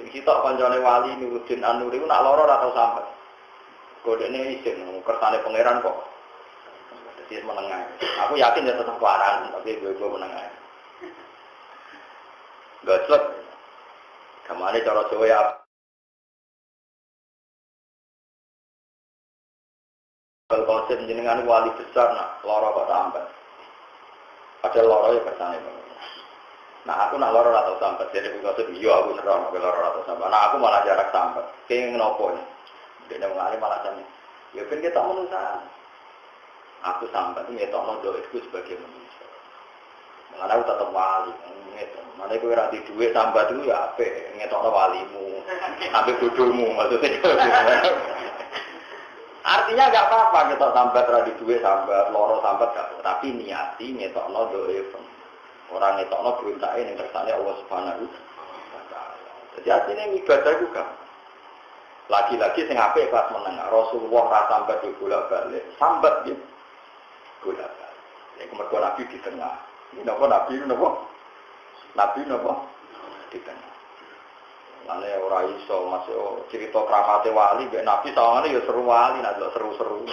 Speaker 1: Sing sitok kancane wali Nuruddin An-Nuri nak loro ra tau sambat. Kodene isin kersane pangeran kok. Jadi menengah. Aku yakin dia tetap larang, tapi gue gue menengah. Gak Ke mana cara Jawa ya Kalau konsep jenengan wali besar, nak loro kok sampai. Padahal loro ya kersane Nah aku nak loro atau sampai, jadi aku konsep iya aku serang aku loro atau sampai. Nah aku malah jarak sampai. Kayak ngopo nih. Dia mengalih malah sampai. Ya kan kita manusia. Aku sampai itu ngetokno itu sebagai manusia. Mengenai aku tetap wali. Mana aku rati duit sambat itu ya apa? Ngetokno walimu. Sampai bodohmu maksudnya. Artinya nggak apa-apa kita sambat radi duit sambat loro sambat gak tapi niati ngetokno doa orang ngetokno perintah ini kersane Allah Subhanahu Jadi artinya ibadah juga. Lagi-lagi sing apik kelas menengah. Rasulullah ra sambat di bola balik, sambat di bola balik. Ya kemergo Nabi di tengah. Napa Nabi napa? Nabi napa? Di tengah. Lalu ora iso masih oh, cerita kramate wali mbek Nabi sawangane ya seru wali nak seru-seru.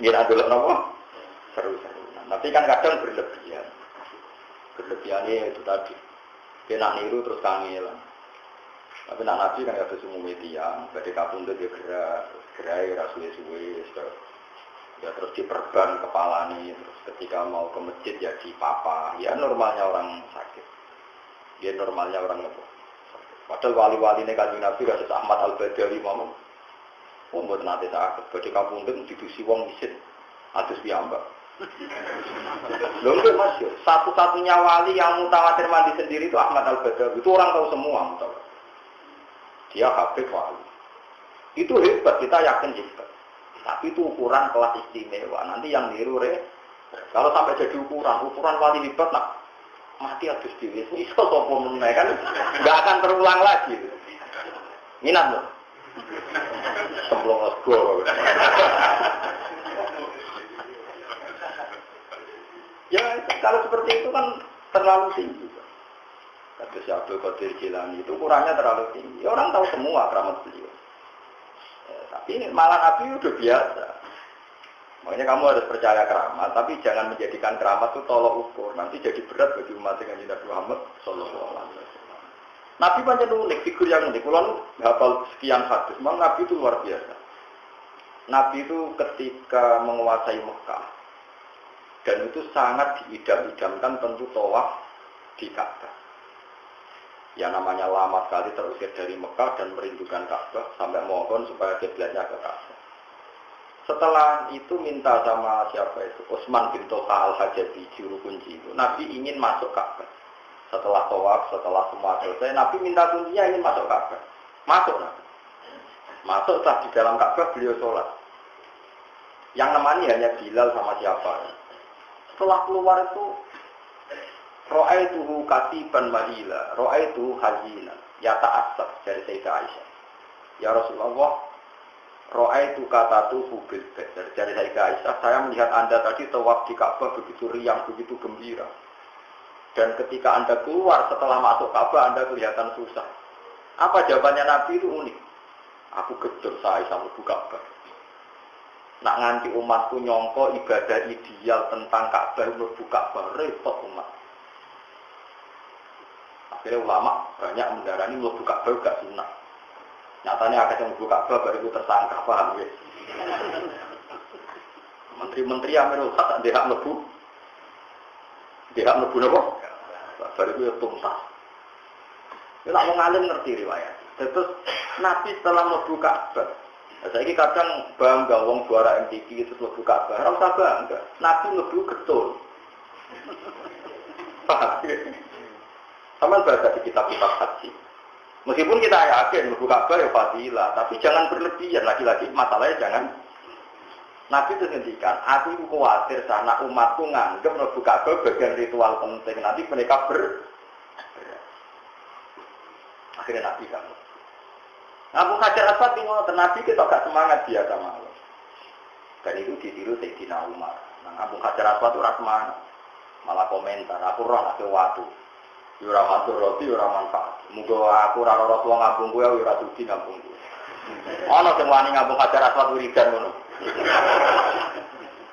Speaker 1: Nggih nak delok napa? Seru-seru. Tapi kan kadang berlebihan. Berlebihannya itu tadi. Nak niru terus kangelan. Tapi nak nabi kan ada semua media, badai kapun itu dia gerak, gerak ya suwe-suwe, ya terus diperban kepala nih, terus ketika mau ke masjid ya di papa, ya normalnya orang sakit, ya normalnya orang nopo. Padahal wali-wali ini kan Nabi kasus Ahmad Al Badawi mau, oh buat nanti sakit, badai kapun itu didusi wong misit, atus piambak. Loh mas, satu-satunya wali yang mutawatir mandi sendiri itu Ahmad Al Badawi, itu orang tahu semua mutawatir. Dia habib wali. Itu hebat, kita yakin hebat. Tapi itu ukuran kelas istimewa. Nanti yang niru re, kalau sampai jadi ukuran, ukuran wali hebat, nak mati adus dewi. Itu sopo meneh kan, nggak akan terulang lagi. Minat loh. Semblong osgo. ya kalau seperti itu kan terlalu tinggi. Kata si Abdul Qadir Jilani itu kurangnya terlalu tinggi. Orang tahu semua keramat beliau. Tapi malah Nabi udah biasa. Makanya kamu harus percaya keramat, tapi jangan menjadikan keramat itu tolok ukur. Nanti jadi berat bagi umat dengan Nabi Muhammad Sallallahu Alaihi Wasallam. Nabi banyak unik, figur yang unik. Kalau hafal sekian hadis, memang Nabi itu luar biasa. Nabi itu ketika menguasai Mekah, dan itu sangat diidam-idamkan tentu tawaf di Ka'bah yang namanya lama sekali terusir dari Mekah dan merindukan Ka'bah sampai mohon supaya kiblatnya ke Ka'bah. Setelah itu minta sama siapa itu? Utsman bin Toha al-Hajabi, juru kunci itu. Nabi ingin masuk Ka'bah. Setelah tawaf, setelah semua selesai, Nabi minta kuncinya ingin masuk Ka'bah. Masuk Nabi. Masuk setelah di dalam Ka'bah beliau sholat. Yang namanya hanya Bilal sama siapa. Setelah keluar itu Ro'aituhu katiban mahila, ro'aituhu hazina, ya ta'asaf dari Sayyidah Aisyah. Ya Rasulullah, ro'aitu katatuhu bil dari, dari Sayyidah Aisyah, saya melihat Anda tadi tawaf di Ka'bah begitu riang, begitu gembira. Dan ketika Anda keluar setelah masuk Ka'bah, Anda kelihatan susah. Apa jawabannya Nabi itu unik. Aku gedor saya sama buka Ka'bah. Nak nganti umatku nyongko ibadah ideal tentang Ka'bah buka Ka'bah repot umat. Akhirnya ulama banyak mendarani lo buka bau gak sunnah. Nyatanya akan yang buka bau baru itu tersangka paham ya. Menteri-menteri Amirul Hak dia hak lebu, dia hak lebu nopo. Baru itu ya tuntas. Ya nak mengalim ngerti riwayat. Terus Nabi setelah lebu Ka'bah, saya ini kadang bangga wong juara MTV itu lebu Ka'bah, harus bangga. Nabi lebu betul. Sama baca di kitab-kitab haji. Meskipun kita yakin Mlebu Ka'bah ya fadilah, tapi jangan berlebihan lagi-lagi masalahnya jangan Nabi itu ngendikan, aku khawatir sana umatku nganggep mlebu Ka'bah bagian ritual penting. Nanti mereka ber Akhirnya Nabi kamu. Abu Hajar Aswad bingung, Nabi kita gak semangat dia sama Allah. Dan itu ditiru Sayyidina Umar. Nah, Abu Hajar Aswad itu semangat. Malah komentar, aku roh aku waktu. Yura matur roti, yura manfaat. Muga aku raro roti ngabung gue, yura suci ngabung gue. Ono sing wani ngabung Hajar Aswad wiridan ngono.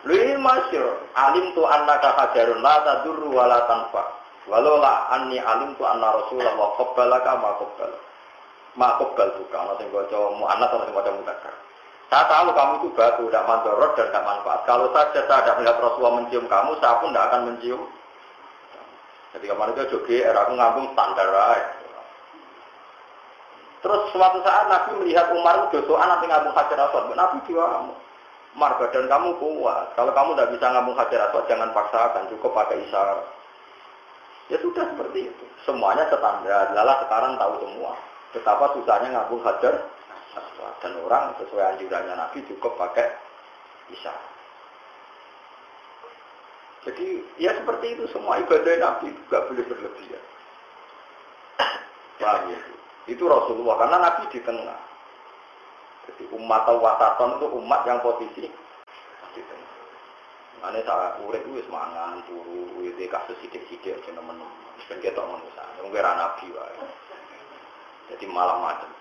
Speaker 1: Lha masyur, alim tu annaka hajarun la tadurru wa la tanfa. Walau la anni alim tu anna Rasulullah qabbalaka ma qabbal. Ma qabbal buka ana sing maca muannats ana sing maca mudzakkar. Saya tahu kamu itu batu, tidak mandorot dan tidak manfaat. Kalau saja saya tidak melihat Rasulullah mencium kamu, saya pun tidak akan mencium. Jadi kemarin itu jogi, era aku ngambung standar. Terus suatu saat Nabi melihat Umar itu dosoan nanti ngambung hajar aswad. Nabi juga Mar badan kamu kuat. Kalau kamu tidak bisa ngambung hajar aswad, jangan paksakan, cukup pakai isyarat. Ya sudah seperti itu. Semuanya standar. Lala sekarang tahu semua. Betapa susahnya ngambung hajar aswad. Dan orang sesuai anjurannya Nabi cukup pakai isyarat. Jadi ya seperti itu semua ibadah Nabi juga boleh berlebihan. Paham ya? Itu Rasulullah karena Nabi di tengah. Jadi umat atau wataton itu umat yang posisi di tengah. Mana saya urip itu semangat turu, itu kasus sidik-sidik aja teman-teman. Ben kita manusia, mungkin nabi wae. Jadi malam macam.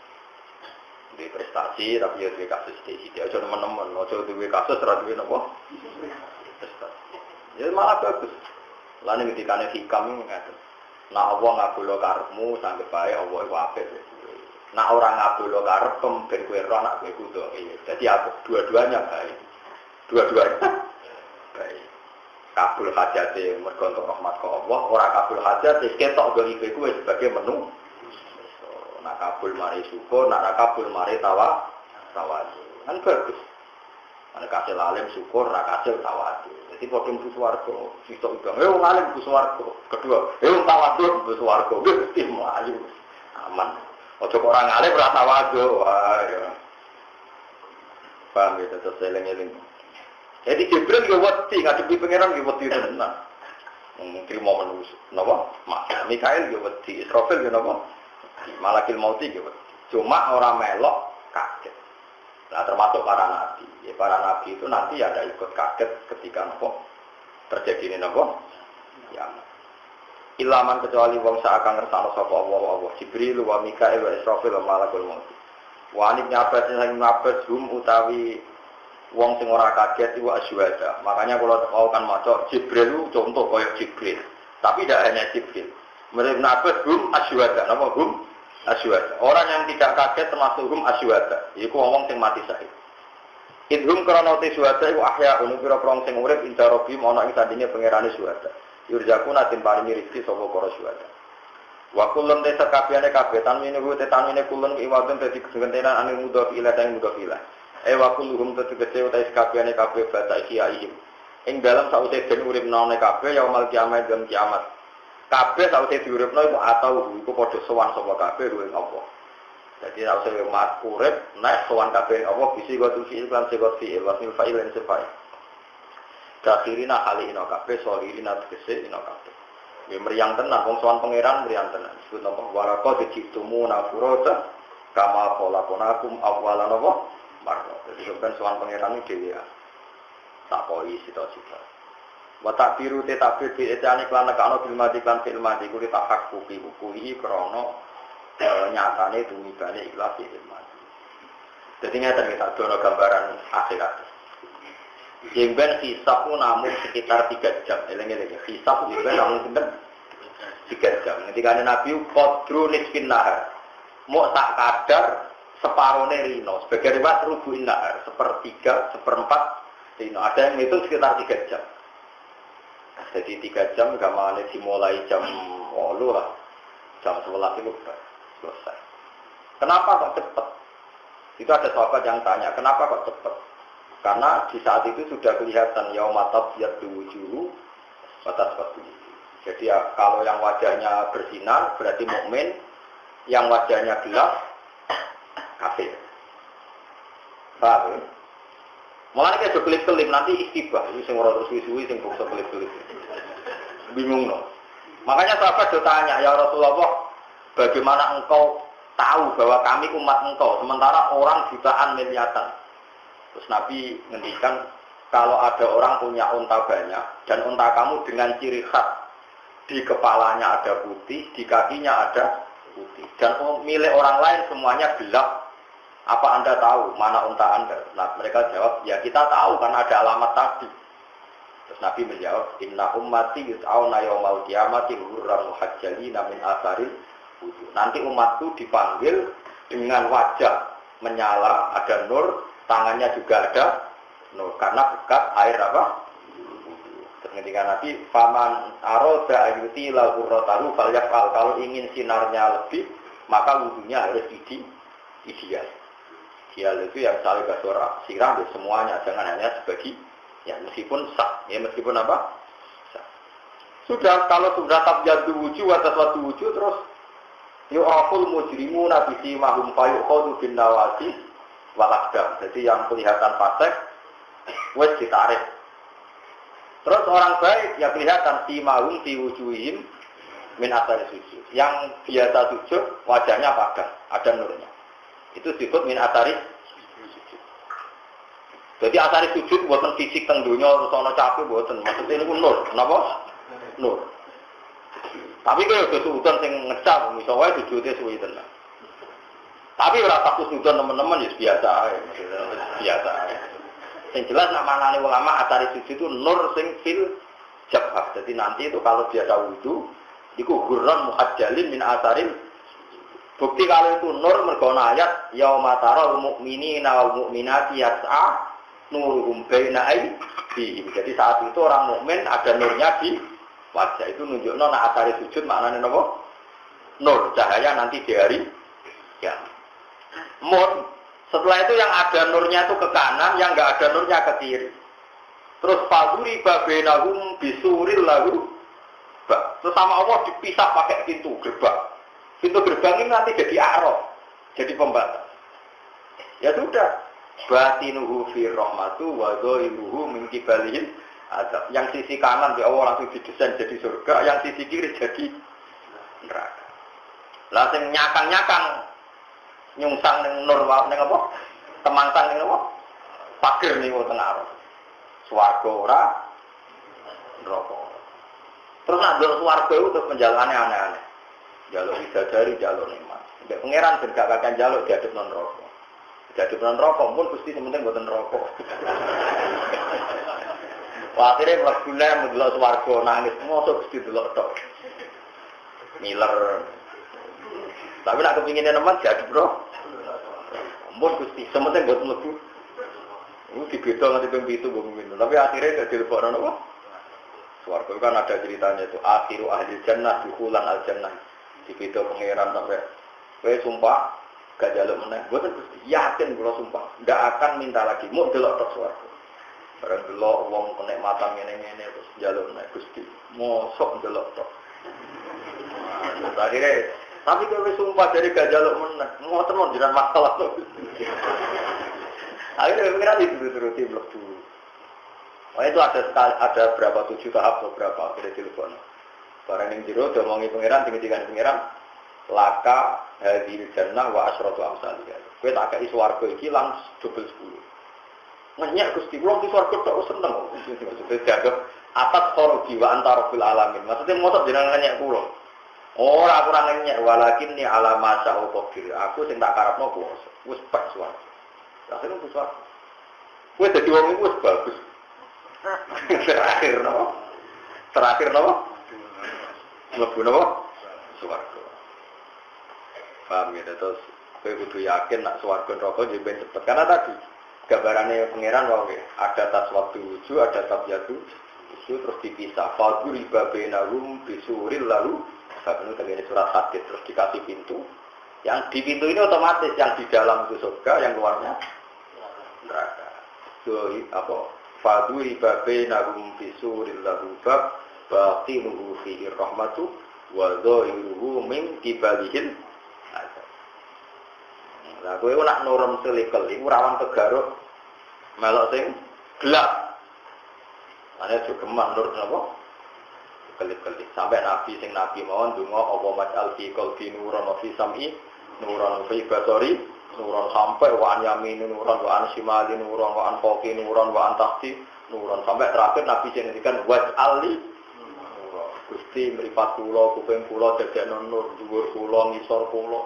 Speaker 1: Di prestasi tapi ya kasus sidik-sidik aja teman-teman. Ojo di kasus ra duwe? Prestasi. Ya malah bagus. Lalu ketika hikam ini ngatakan, Nah Allah ngabul karepmu sanggep bae Allah iku apik. Nah orang ngabul karepem ben kowe roh nak kowe. Jadi aku dua-duanya baik. Dua-duanya baik. Kabul hajate mergo untuk rahmat ke Allah, ora kabul hajate ketok golibe kowe sebagai menu. Nak kabul mari syukur, nak kabul mari tawa tawadu. Kan bagus. Mana kasih lalim syukur, nak kasih tawadu. Jadi podong bu suwargo, sitok itu. Eh, ngalim bu suwargo. Kedua, eh, tawadhu bu suwargo. Mesti melayu, aman. Ojo orang ngalim rasa wado, wah ya. Paham ya, terus seling-eling. Jadi Jibril ya wedi, ngadepi pangeran ya wedi. Mungkin mau menus, napa? Mikael ya wedi, Israfil ya napa? Malakil mauti ya. Cuma orang melok kaget. Nah termasuk para nabi. Ya, para nabi itu nanti ada ikut kaget ketika nopo terjadi ini nopo. Ya. Ilaman kecuali wong seakan ngersano sapa Allah Allah Jibril wa Mikail wa Israfil wa Malakul Maut. Wa anik nyabas sing ngabas hum utawi wong sing ora kaget iku asyuhada. Makanya kalau mau kan maca Jibril contoh koyo Jibril. Tapi tidak hanya Jibril. Mereka nabas hum asyuhada. Napa hum? Asyuhada. Orang yang tidak kaget termasuk hum asyuhada. Iku ngomong sing mati syahid. Idhum krana te syuhada iku ahya unu pira prong sing urip inda rabbi ana ing sandinge pangerane syuhada. Yurjaku natin paringi rezeki sapa para syuhada. Wa kullun te sakabehane kabeh tanwine ku te tanwine kullun iwadun dadi gentenan ane mudhof ila ta mudhof ila. E wa kulluhum te tegese uta sakabehane kabeh iki aihim. Ing dalam saute den urip nane kabeh yaumul kiamat dan kiamat. Kabeh sing diuripno iku atau iku padha sowan sapa kabeh ruwing apa. Jadi ora usah mat urip nek sowan kabeh apa bisi tuh fiil lan sebab fiil wasmil fa'il lan sifai. Kakhirina kali ino kabeh solirina tegese ino kabeh. Ya meriang tenan wong sowan pangeran meriang tenan. Disebut napa waraka diciptumu nafurata kama khalaqnakum awwalan apa? Marra. Jadi sampeyan sowan pangeran iki ya. Tak poli sita-sita. Wa takbiru te takbir bi etane klan nekano bil mati klan fil mati kuwi tak hak kuki kuki krana e, nyatane tumibane ikhlas fil mati dadi ngeten kita dono gambaran akhirat Yang ben hisap namun sekitar 3 jam. Eleng-eleng hisap ben namun sinten 3 jam. Ketika Nabi qadru nisfin nahar. Mau tak kadar separuhnya rino. Sebagai riwayat rubuhin nahar, sepertiga, seperempat rino. Ada yang itu sekitar 3 jam. Jadi tiga jam gampangnya dimulai jam walu lah. Jam sebelas itu selesai. Kenapa kok cepat? Itu ada sahabat yang tanya, kenapa kok cepat? Karena di saat itu sudah kelihatan yaumatab biar diwujuhu batas waktu. Jadi ya, kalau yang wajahnya bersinar berarti mukmin, yang wajahnya gelap kafir. Paham Mulane kayak kelip-kelip nanti istibah, itu sing ora terus suwi sing bangsa kelip-kelip. Bingung no. Makanya sahabat do tanya, ya Rasulullah, bagaimana engkau tahu bahwa kami umat engkau, sementara orang jutaan miliatan. Terus Nabi ngendikan, kalau ada orang punya unta banyak, dan unta kamu dengan ciri khas, di kepalanya ada putih, di kakinya ada putih. Dan milik orang lain semuanya gelap, apa Anda tahu mana unta Anda? Nah, mereka jawab, ya kita tahu karena ada alamat tadi. Terus Nabi menjawab, Inna ummati yus'auna yawmal kiamati hurran muhajjalina min asaril Nanti umatku dipanggil dengan wajah menyala, ada nur, tangannya juga ada nur. Karena bekas air apa? Ketika Nabi, Faman aroda ayuti lahu rotahu fal Kalau ingin sinarnya lebih, maka wudhunya harus ideal. Ideal itu yang saling basura sirah ya semuanya, jangan hanya sebagi ya meskipun sah, ya meskipun apa? Sah. Sudah kalau sudah jatuh wujud atas suatu wujud terus yu'aful mujrimu nabi si mahum fayu khodu bin nawasi walakdam. Jadi yang kelihatan fasek wes ditarik. Terus orang baik yang kelihatan si mahum si wujuhim min asari sujud. Yang biasa sujud wajahnya padang, ada nurnya. Itu disebut min sujud. Jadi atari sujud buatan fisik teng dunia terus ana capek buatan. Ini nur. Kenapa? Nur. Tapi kalau kesulitan sing ngecap, misalnya sujudnya suwi tenang. Tapi ora takut sudah teman-teman ya biasa biasa. Yang jelas nama nani ulama atari sujud itu nur sing fil jabah. Jadi nanti itu kalau dia ada wudhu, itu gurran muhajjalin min asarin Bukti kalau itu nur mergona ayat yauma taral mu'minina wal mu'minati yas'a nuruhum baina aydihim. Jadi saat itu orang mukmin ada nurnya di wajah. Itu nunjuk nona asari sujud maknanya nopo nur cahaya nanti di hari ya mur setelah itu yang ada nurnya itu ke kanan yang nggak ada nurnya ke kiri. Terus faduri babenahum bisuril lalu terus sama Allah dipisah pakai pintu gerbang Pintu gerbang ini nanti jadi arah, jadi pembatas. Ya sudah, batinuhu fi rahmatu wa dhairuhu min yang sisi kanan di awal langsung didesain jadi surga, yang sisi kiri jadi neraka. Langsung nyakang-nyakang nyungsang ning nur ning apa? Temangkang ning apa? Pakir ning tengah arah. Swarga ora neraka. Terus nak swarga itu terus aneh-aneh jaluk dari jaluk nikmat. Tidak pangeran ben gak kakek jaluk diadep non rokok. Diadep non rokok pun gusti sementing buatan rokok. Wah, akhirnya mlebu nek mendelok swarga nangis mosok gusti delok tok. Miller. Tapi nak kepinginnya nemen diadep bro. Ampun gusti, sementing buat mlebu. Ini dibeda nganti ping pitu bumi Tapi akhirnya jadi lebokno napa? Swarga kan ada ceritanya itu akhiru ahli jannah dukulan al jannah di video pangeran sampai gue sumpah gak jaluk meneh. Gue gusti. Yakin kalau sumpah gak akan minta lagi. Mau delok tok suaraku bareng delok wong kenikmatan ngene ngene terus jaluk meneh gusti. Mosok delok tok. Nah, akhirnya tapi gue sumpah dari gak jaluk meneh. Mau teman jangan masalah. Pangeran itu turuti blok dulu Wah itu ada sekali, ada berapa tujuh tahap atau berapa akhirnya telepon. Barang yang jero domongi pangeran tinggi tinggi pangeran laka hadir jannah wa asratu amsaliyah. Kowe tak kei swarga iki lang double 10. Ngenyak Gusti kula di swarga tok seneng. Maksudnya dianggap atas koro jiwa antara fil alamin. Maksudnya mosok jenengan ngenyak kula. Ora aku ora ngenyak walakin ni alama sa'u qadir. Aku sing tak karepno kuwasa. Wis pas swarga. Sing wis swarga. Kowe dadi wong iku wis bagus. Terakhir no. Terakhir no. Mlebu napa? Swarga. Paham ya, terus kowe kudu yakin nak swarga neraka jadi ben cepet. Karena tadi gambarannya pangeran wae ada taswatu wuju, ada tabyatu itu terus dipisah. Fadu riba benahum bisuril lalu Sabun itu surat hadis terus dikasih pintu. Yang di pintu ini otomatis yang di dalam itu surga, yang luarnya neraka. So, apa? Fadu riba benahum bisuril lalu bab batinuhu fihi rahmatu wa dhahiruhu min kibalihil azab. Lah kowe nak nurem selikel iku rawan kegaruk Melok sing gelap. Ane juga nur napa? Kelip-kelip. Sampai Nabi sing Nabi mawon donga apa maj'al fi qalbi nuran wa fi sam'i nuran fi basari nuran sampai wa an yamin nuran wa an shimali nuran wa an fawqi nuran wa an tahti sampai terakhir Nabi sing ngendikan waj'ali Gusti mripat kula, kuping kula dadekno nur, dhuwur kula, ngisor kula.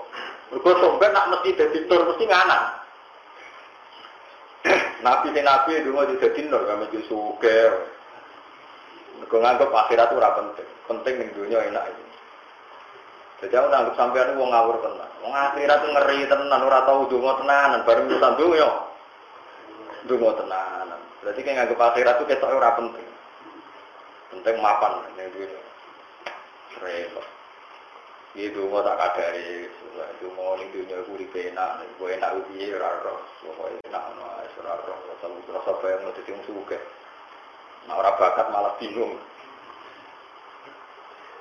Speaker 1: Mergo sampeyan nak mesti dadi tur mesti nganan. Nabi sing nabi donga dadi nur kami sugih. Mergo nganggep akhirat ora penting. Penting ning dunia enak iki. Jadi aku nganggep sampean wong ngawur tenan. Wong akhirat ngeri tenan ora tau donga tenanan bareng urusan dunya. Donga tenanan. Berarti kayak nganggep akhirat itu ketok ora penting. Penting mapan ning dunya. Repot. Itu mau tak kadari, itu mau ning dunia gue enak, gue enak uji raro, pokoknya enak no, raro, sama rasa bayang mau jadi suka. Nah orang bakat malah bingung.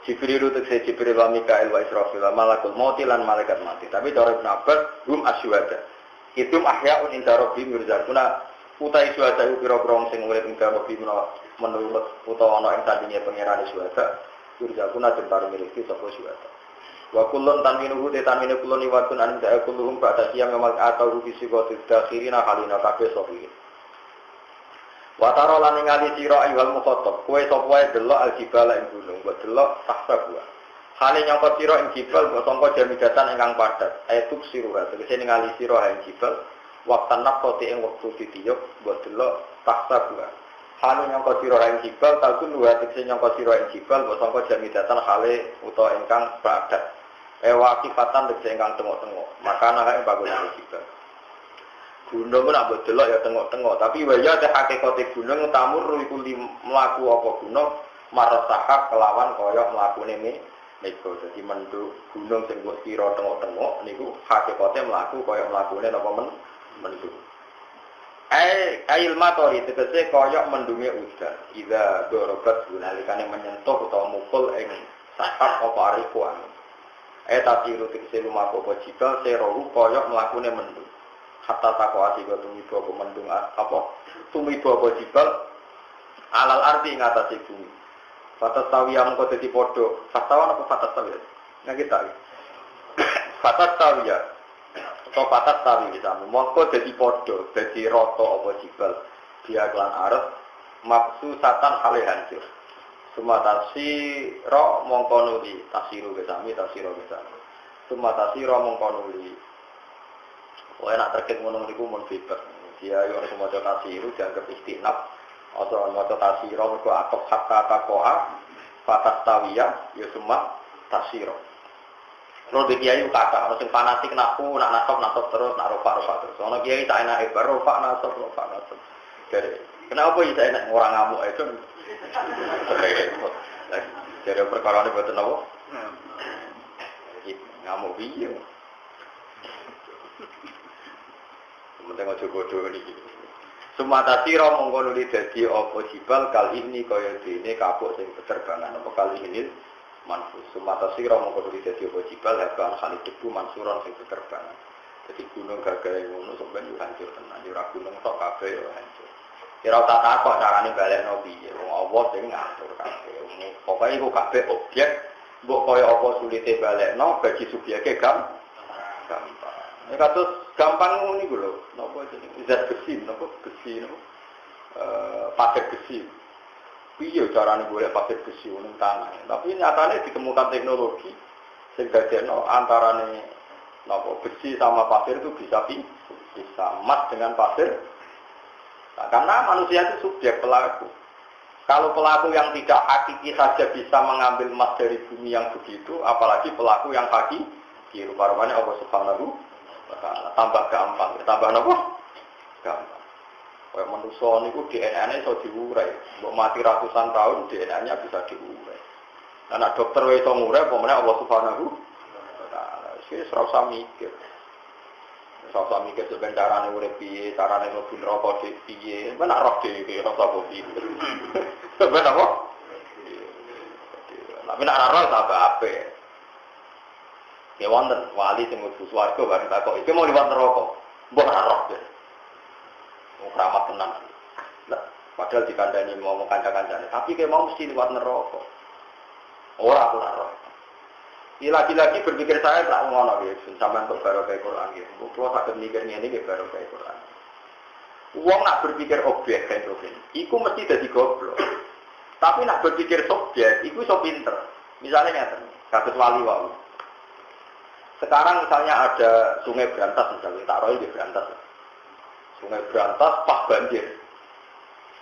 Speaker 1: Jibril itu saya Jibril wa Mikael wa Israfil wa malakul mauti lan malaikat mati. Tapi cara Ibn Abbas, hum asyuhada. Itu ahyaun inda rabbi mirzakuna utai syuhada itu kira-kira sing urip inda rabbi menurut utawa ana ing tandinge pangeran syuhada. Mirzakuna den paring rezeki sapa syuhada. Wa kullun tanminuhu te tanmine kullun iwatun an da'a kulluhum ba'da siyam yamal atau rufi sigoti dakhirina halina kabeh sofi. Wa tara lan ningali sira ayyuhal mukhatab, kowe sapa wae delok al-jibala ing gunung, mbok delok tahta buah. Hale nyangka sira ing jibal mbok sangka jamidatan ingkang padat, ayat siruha, tegese ningali sira ing jibal waktan nafoti ing wektu mbok delok tahta buah. Hale nyangka sira ing jibal takun wa tegese nyangka sira ing jibal mbok sangka jamidatan hale utawa ingkang padat. Ewa kifatan tegese ingkang tengok-tengok. Maka anak bagus dari kita. Gunung pun abot delok ya tengok-tengok, tapi waya teh hakikate gunung tamur iku mlaku apa gunung marasahak kelawan kaya mlakune me niku. Dadi mendu gunung sing mbok kira tengok-tengok niku hakikate mlaku kaya mlakune napa men mendu. Ai ail matori tegese kaya mendunge udan. Ida dorobat gunalikane menyentuh utawa mukul ing sahab apa arifuan. Eh tapi rutik selu mako apa jibal serohu koyok melakukannya mendung. Hatta tako asiba tumibu apa mendung apa tumibu apa jibal alal arti ngatasi bumi. Fatas tawi yang kau jadi podo. Fatawan apa fatas tawi? Nggak kita. Fatas tawi ya. Atau fatas tawi bisa. Mongko jadi podo, jadi roto apa jibal. Dia kelan arep. Mapsu satan hale hancur. Suma tasiro mongko nuli tasiru kesami tasiro kesami. Suma tasiro mongko nuli. Oh enak terkait ngono niku mun bebas. Dia yo semua tasiru dianggap istinab. Atau mau tasiro mergo akop hatta takoha fatas tawiya ya semua tasiro. Kalau di kiai kata, orang yang fanatik naku, nak nasab nasab terus, nak rofa rofa terus. Orang kiai tak enak, rofa nasab rofa nasab. Jadi, kenapa bisa enak orang ngamuk itu? Jadi perkara ini buat nopo. Ngamuk biyo. Penting aja bodoh ini. Sumata siro mongko nuli dadi apa jibal kali ini kaya dene kapuk sing beterbangan apa kali ini manfus. Sumata siro mongko nuli dadi apa jibal haban kali debu mansuron sing beterbangan. Jadi gunung gagal yang ngono sampeyan yo hancur tenan. Ora gunung tok kabeh yo hancur. Kira tak takok carane balekno piye. Wong Allah sing ngatur kabeh. Pokoke iku kabeh objek mbok kaya apa sulite balekno bagi subyeke gam gampang. Ya kados gampang ngono niku lho. Napa jenenge zat besi, napa besi napa eh pasir besi. Piye carane golek pasir besi ning tanah. Tapi nyatane ditemukan teknologi sing dadekno antarane napa besi sama pasir itu bisa bisa emas dengan pasir Nah, karena manusia itu subjek pelaku. Kalau pelaku yang tidak hakiki saja bisa mengambil emas dari bumi yang begitu, apalagi pelaku yang hakiki, rupa-rupanya Allah Subhanahu tambah gampang, tambah apa? Gampang. Kayak manusia itu DNA-nya bisa diurai. Mau mati ratusan tahun DNA-nya bisa diurai. Anak dokter itu ngurai, pemenang Allah Subhanahu wa taala. Wis ora mikir. Sosok mikir sebenarnya carane urip piye, carane mlebu neraka piye. Ben roh dhewe ora apa piye. Ben apa? Tapi ora roh tambah apik. Ya wonten wali sing mlebu swarga bareng takok iki mau liwat neraka. Mbok ora roh. Keramat tenang. Nah, padahal dikandani mau kanca-kancane, tapi kayak mau mesti lewat neraka. Ora aku ora Ya lagi-lagi berpikir saya tak ngono ya, sampai untuk baru kayak Quran gitu. Kalau sakit mikirnya ini baru kayak Quran. Uang nak berpikir objek kan Robin, iku mesti jadi goblok. Tapi nak berpikir subjek, iku so pinter. Misalnya nyata, kasus wali wali. Sekarang misalnya ada sungai berantas misalnya, tak di berantas. Sungai berantas pas banjir.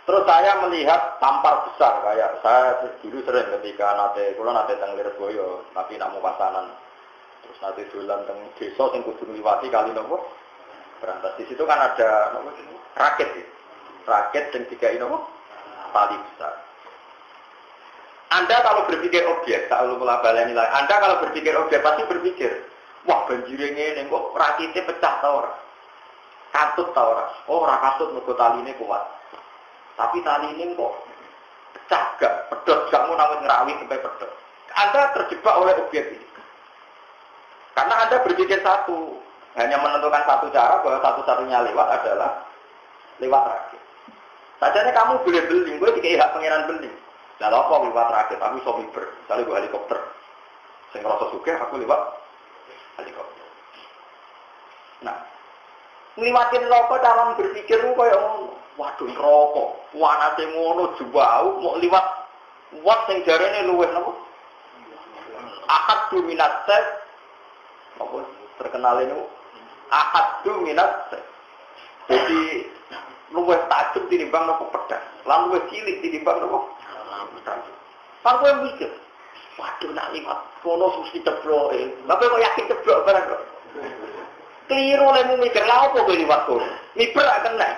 Speaker 1: Terus saya melihat tampar besar kayak saya dulu sering ketika nate kalau nate tenglir boyo tapi namu pasanan. Terus nate dolan teng desa sing kudu liwati kali nopo berantas. Di situ kan ada nopo rakit ya. Rakit yang tiga ini nopo tali besar. Anda kalau berpikir objek, tak perlu baleni lagi. Anda kalau berpikir objek pasti berpikir, wah banjir ini kok rakitnya pecah tau ora. Katut tau ora. Oh, ora katut mergo taline kuat. Tapi tali ini kok pecah gak, pedot gak mau namun ngerawi sampai pedot. Anda terjebak oleh objek ini. Karena Anda berpikir satu, hanya menentukan satu cara bahwa satu-satunya lewat adalah lewat rakit. Sajanya kamu boleh beli, gue dikei hak pangeran beli. Nah, apa lewat rakit? Aku bisa miber, misalnya gue helikopter. Saya ngerasa suka, aku lewat helikopter. Nah, ngeliwatin rokok dalam berpikir lu kayak ngono. Waduh rokok, wanate ngono jauh mau liwat wat sing jarene luwih napa? Akad minat sek. Apa terkenal ini? Akad du minat sek. Jadi luwih tajam tinimbang nopo pedang, lan luwih cilik tinimbang nopo pedang. Kan kowe mikir, waduh nak liwat kono mesti ceblok. Tapi kok yakin ceblok barang kok. Keliru lemu mikir, lah apa kowe liwat kono? Miber kena.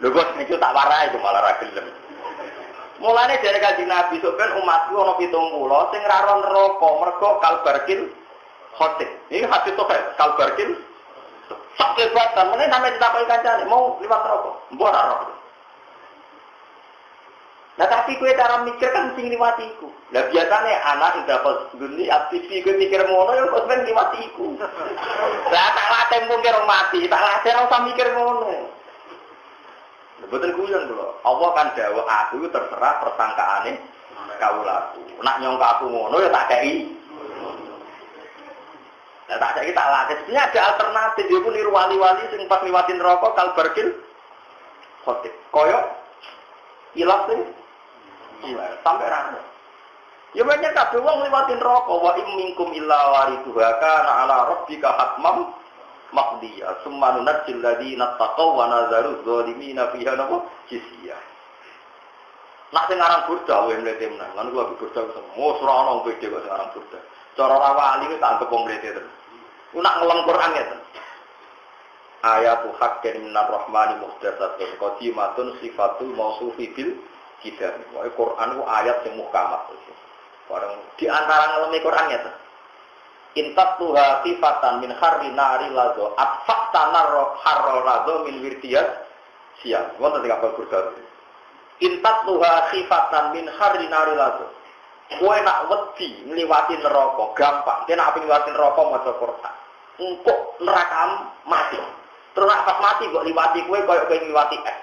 Speaker 1: Lho kok itu tak warai itu malah ra gelem. Mulane dari kanjeng Nabi sok ben umatku ana 70 sing ra ron neraka mergo kalbarkin khotib. Ini hati to kalbarkin sak kebatan meneh sampe ditakoki kancane mau liwat neraka. Mbok ro. Nah tapi kue cara mikir kan mesti ngliwati iku. Lah biasane anak sing dapat dunia aktivi kue mikir ngono ya kok ben ngliwati iku. Lah tak latih mungkin mati, tak latih ora usah mikir ngono. Betul guyon dulu. Allah kan dawa aku terserah persangkaane kau laku. Nak nyongka aku ngono ya tak kei. Nah, tak kei tak latih. Sebenarnya ada alternatif. Dia niru wali-wali sing pas liwatin rokok kalbarkin khotib. Koyok ilah sih. Sampai rana. Ya banyak kabeh wong liwatin rokok wa im minkum illa waridhuha kana ala rabbika hatmam maqdiya. Summa nunajjil ladina taqaw wa nazaru zalimina fiha napa? Jisya nak sing aran burda wae mlete menang. Lan gua burda semua surah ana beda kok sing aran burda. Cara ra ku tak anggap mlete terus ku nak ngelem Quran ya ten. Ayatu haqqin minar rahmani muhdatsatun qadimatun sifatul mausufi bil kitab wae Quran ku ayat sing muhkamat Barang di antara ngelemi Quran ya ten Intat tuha sifatan min hari nari lazo atfak tanar harro lazo min wirdiyat siang. Wonten tiga kapal bergaru. Intat tuha sifatan min hari nari lazo. Kue nak wedi ngliwati neraka gampang. Dia nak ngliwati neraka maca Quran. Engkok neraka mati. Terus nak mati kok liwati kue koyo kowe ngliwati es.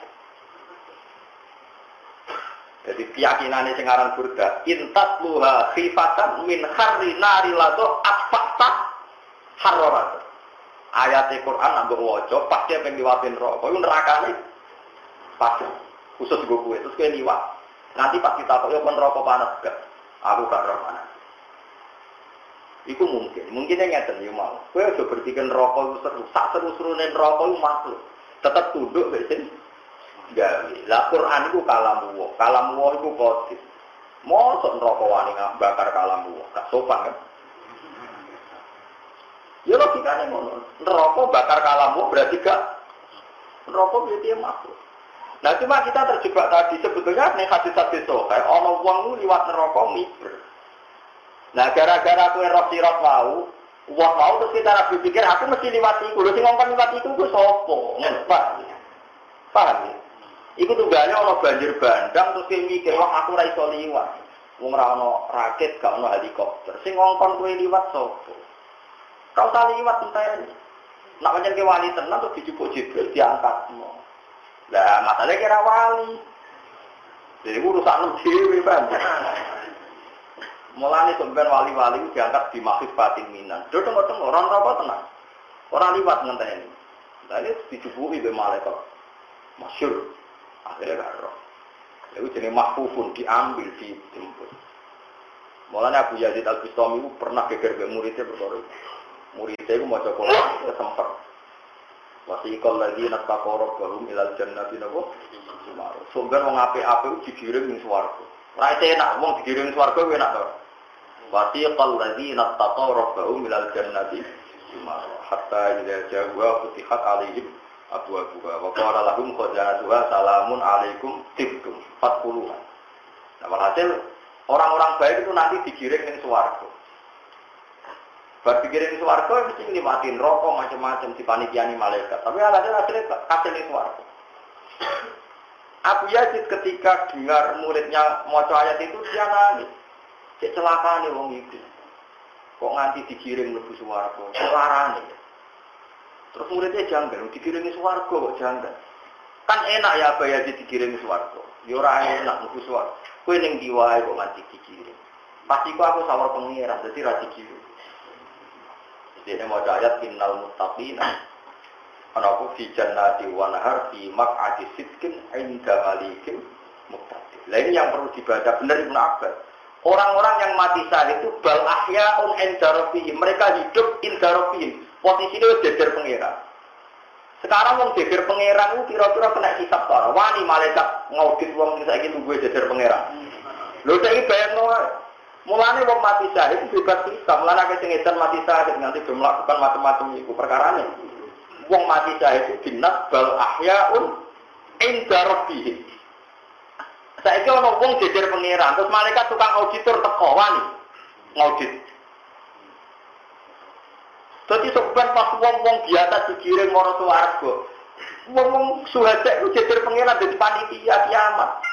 Speaker 1: Jadi keyakinan sing aran burda, intat luha khifatan min harri nari lato atfakta harorat. Ayat Quran ambek waca pasti pengen liwatin rokok. Itu nerakane pasti khusus gue gue terus kayak liwat. Nanti pas kita kok yo rokok panas gak? Aku gak roh panas. Iku mungkin, mungkin yang ngeten yo mau. Kowe aja berpikir rokok itu seru, sak seru-serune rokok itu makhluk. Tetap tunduk wis gawe. Lah Quran iku kalamu wa. Kalamu wa iku qadir. Mosok neraka wani bakar kalamu wa. Gak sopan kan? Ya logikanya ngono. Neraka bakar kalamu berarti gak neraka berarti makhluk. Nah cuma kita terjebak tadi sebetulnya nih hadis-hadis kayak ono wong liwat neraka miber. Nah gara-gara kue roh sirot mau, uang mau terus kita berpikir aku mesti liwat iku. Lho sing ngomong liwat iku ku sapa? Paham? Paham ya? Iku tunggalnya ono banjir bandang terus kayak mikir wah aku ra iso liwat. Wong ra ono rakit, gak ono helikopter. Sing ngongkon kowe liwat sapa? Kau tak liwat enteni. Nak pancen ke wali tenan terus dijupuk Jibril diangkat. Lah masalahnya kira wali. Jadi urusan dhewe kan. Mulane sampean wali-wali diangkat di makhif batin minan. Dodong dodong orang apa tenang. Orang liwat ngenteni. Lah ini dijupuki be malaikat. Masyur. Akhirnya karo. Itu jenis mahfufun diambil dijemput. Mulanya Abu Yazid Al Bistami itu pernah geger ke muridnya berkoro. Muridnya itu mau coba kesempat. Wasikal lagi nak takorok barum ilal jannati nabo. Sumber mau ngape-ape digiring di suarga. Raite enak, mau digiring di suarga enak tau. Wasikal lagi nak takorok barum ilal jannati. Hatta ila jahwa putihat alihim abu abu wa qala lahum khazanatuha salamun alaikum tibtum 40 nah walhasil orang-orang baik itu nanti digiring ke swarga. Bar digiring ke swarga mesti nikmatin rokok macam-macam dipanitiani malaikat. Tapi alhasil akhirnya kasih ning swarga. Abu Yazid ketika dengar muridnya mau ayat itu dia nangis. Cek celaka nih wong itu kok nganti digiring lebih swarga? Larang nih Terus muridnya janggal, dikiringi suwargo kok janggal. Kan enak ya apa ya dikiringi suwargo. Ya enak nunggu suwargo. Kue neng diwai kok nganti dikirim. Pasti kok aku sawar pengiran, jadi ra dikirim. Jadi mau ayat innal muttaqina Anaku fi jannati wa nahar fi maq'adi sidkin inda malikin ini yang perlu dibaca benar Ibnu Abbas. Orang-orang yang mati saat itu bal ahya'un inda Mereka hidup inda Posisinya itu jejer pangeran. Sekarang wong jejer pangeran itu kira-kira kena hisap ora. Wani malaikat ngaudit wong saiki gue jejer pangeran. Lho saiki bayangno Mulane wong mati syahid bebas hisap, mulane akeh sing mati syahid nanti do melakukan macam-macam iku perkarane. Wong mati syahid itu dinas bal ahyaun inda rabbihim. Saiki ana wong pangeran, terus malaikat tukang auditor teko wani ngaudit. Jadi sebenarnya pas wong-wong biasa dikirim moro suwargo. Wong-wong suhada itu jadi pengiran dari panitia kiamat.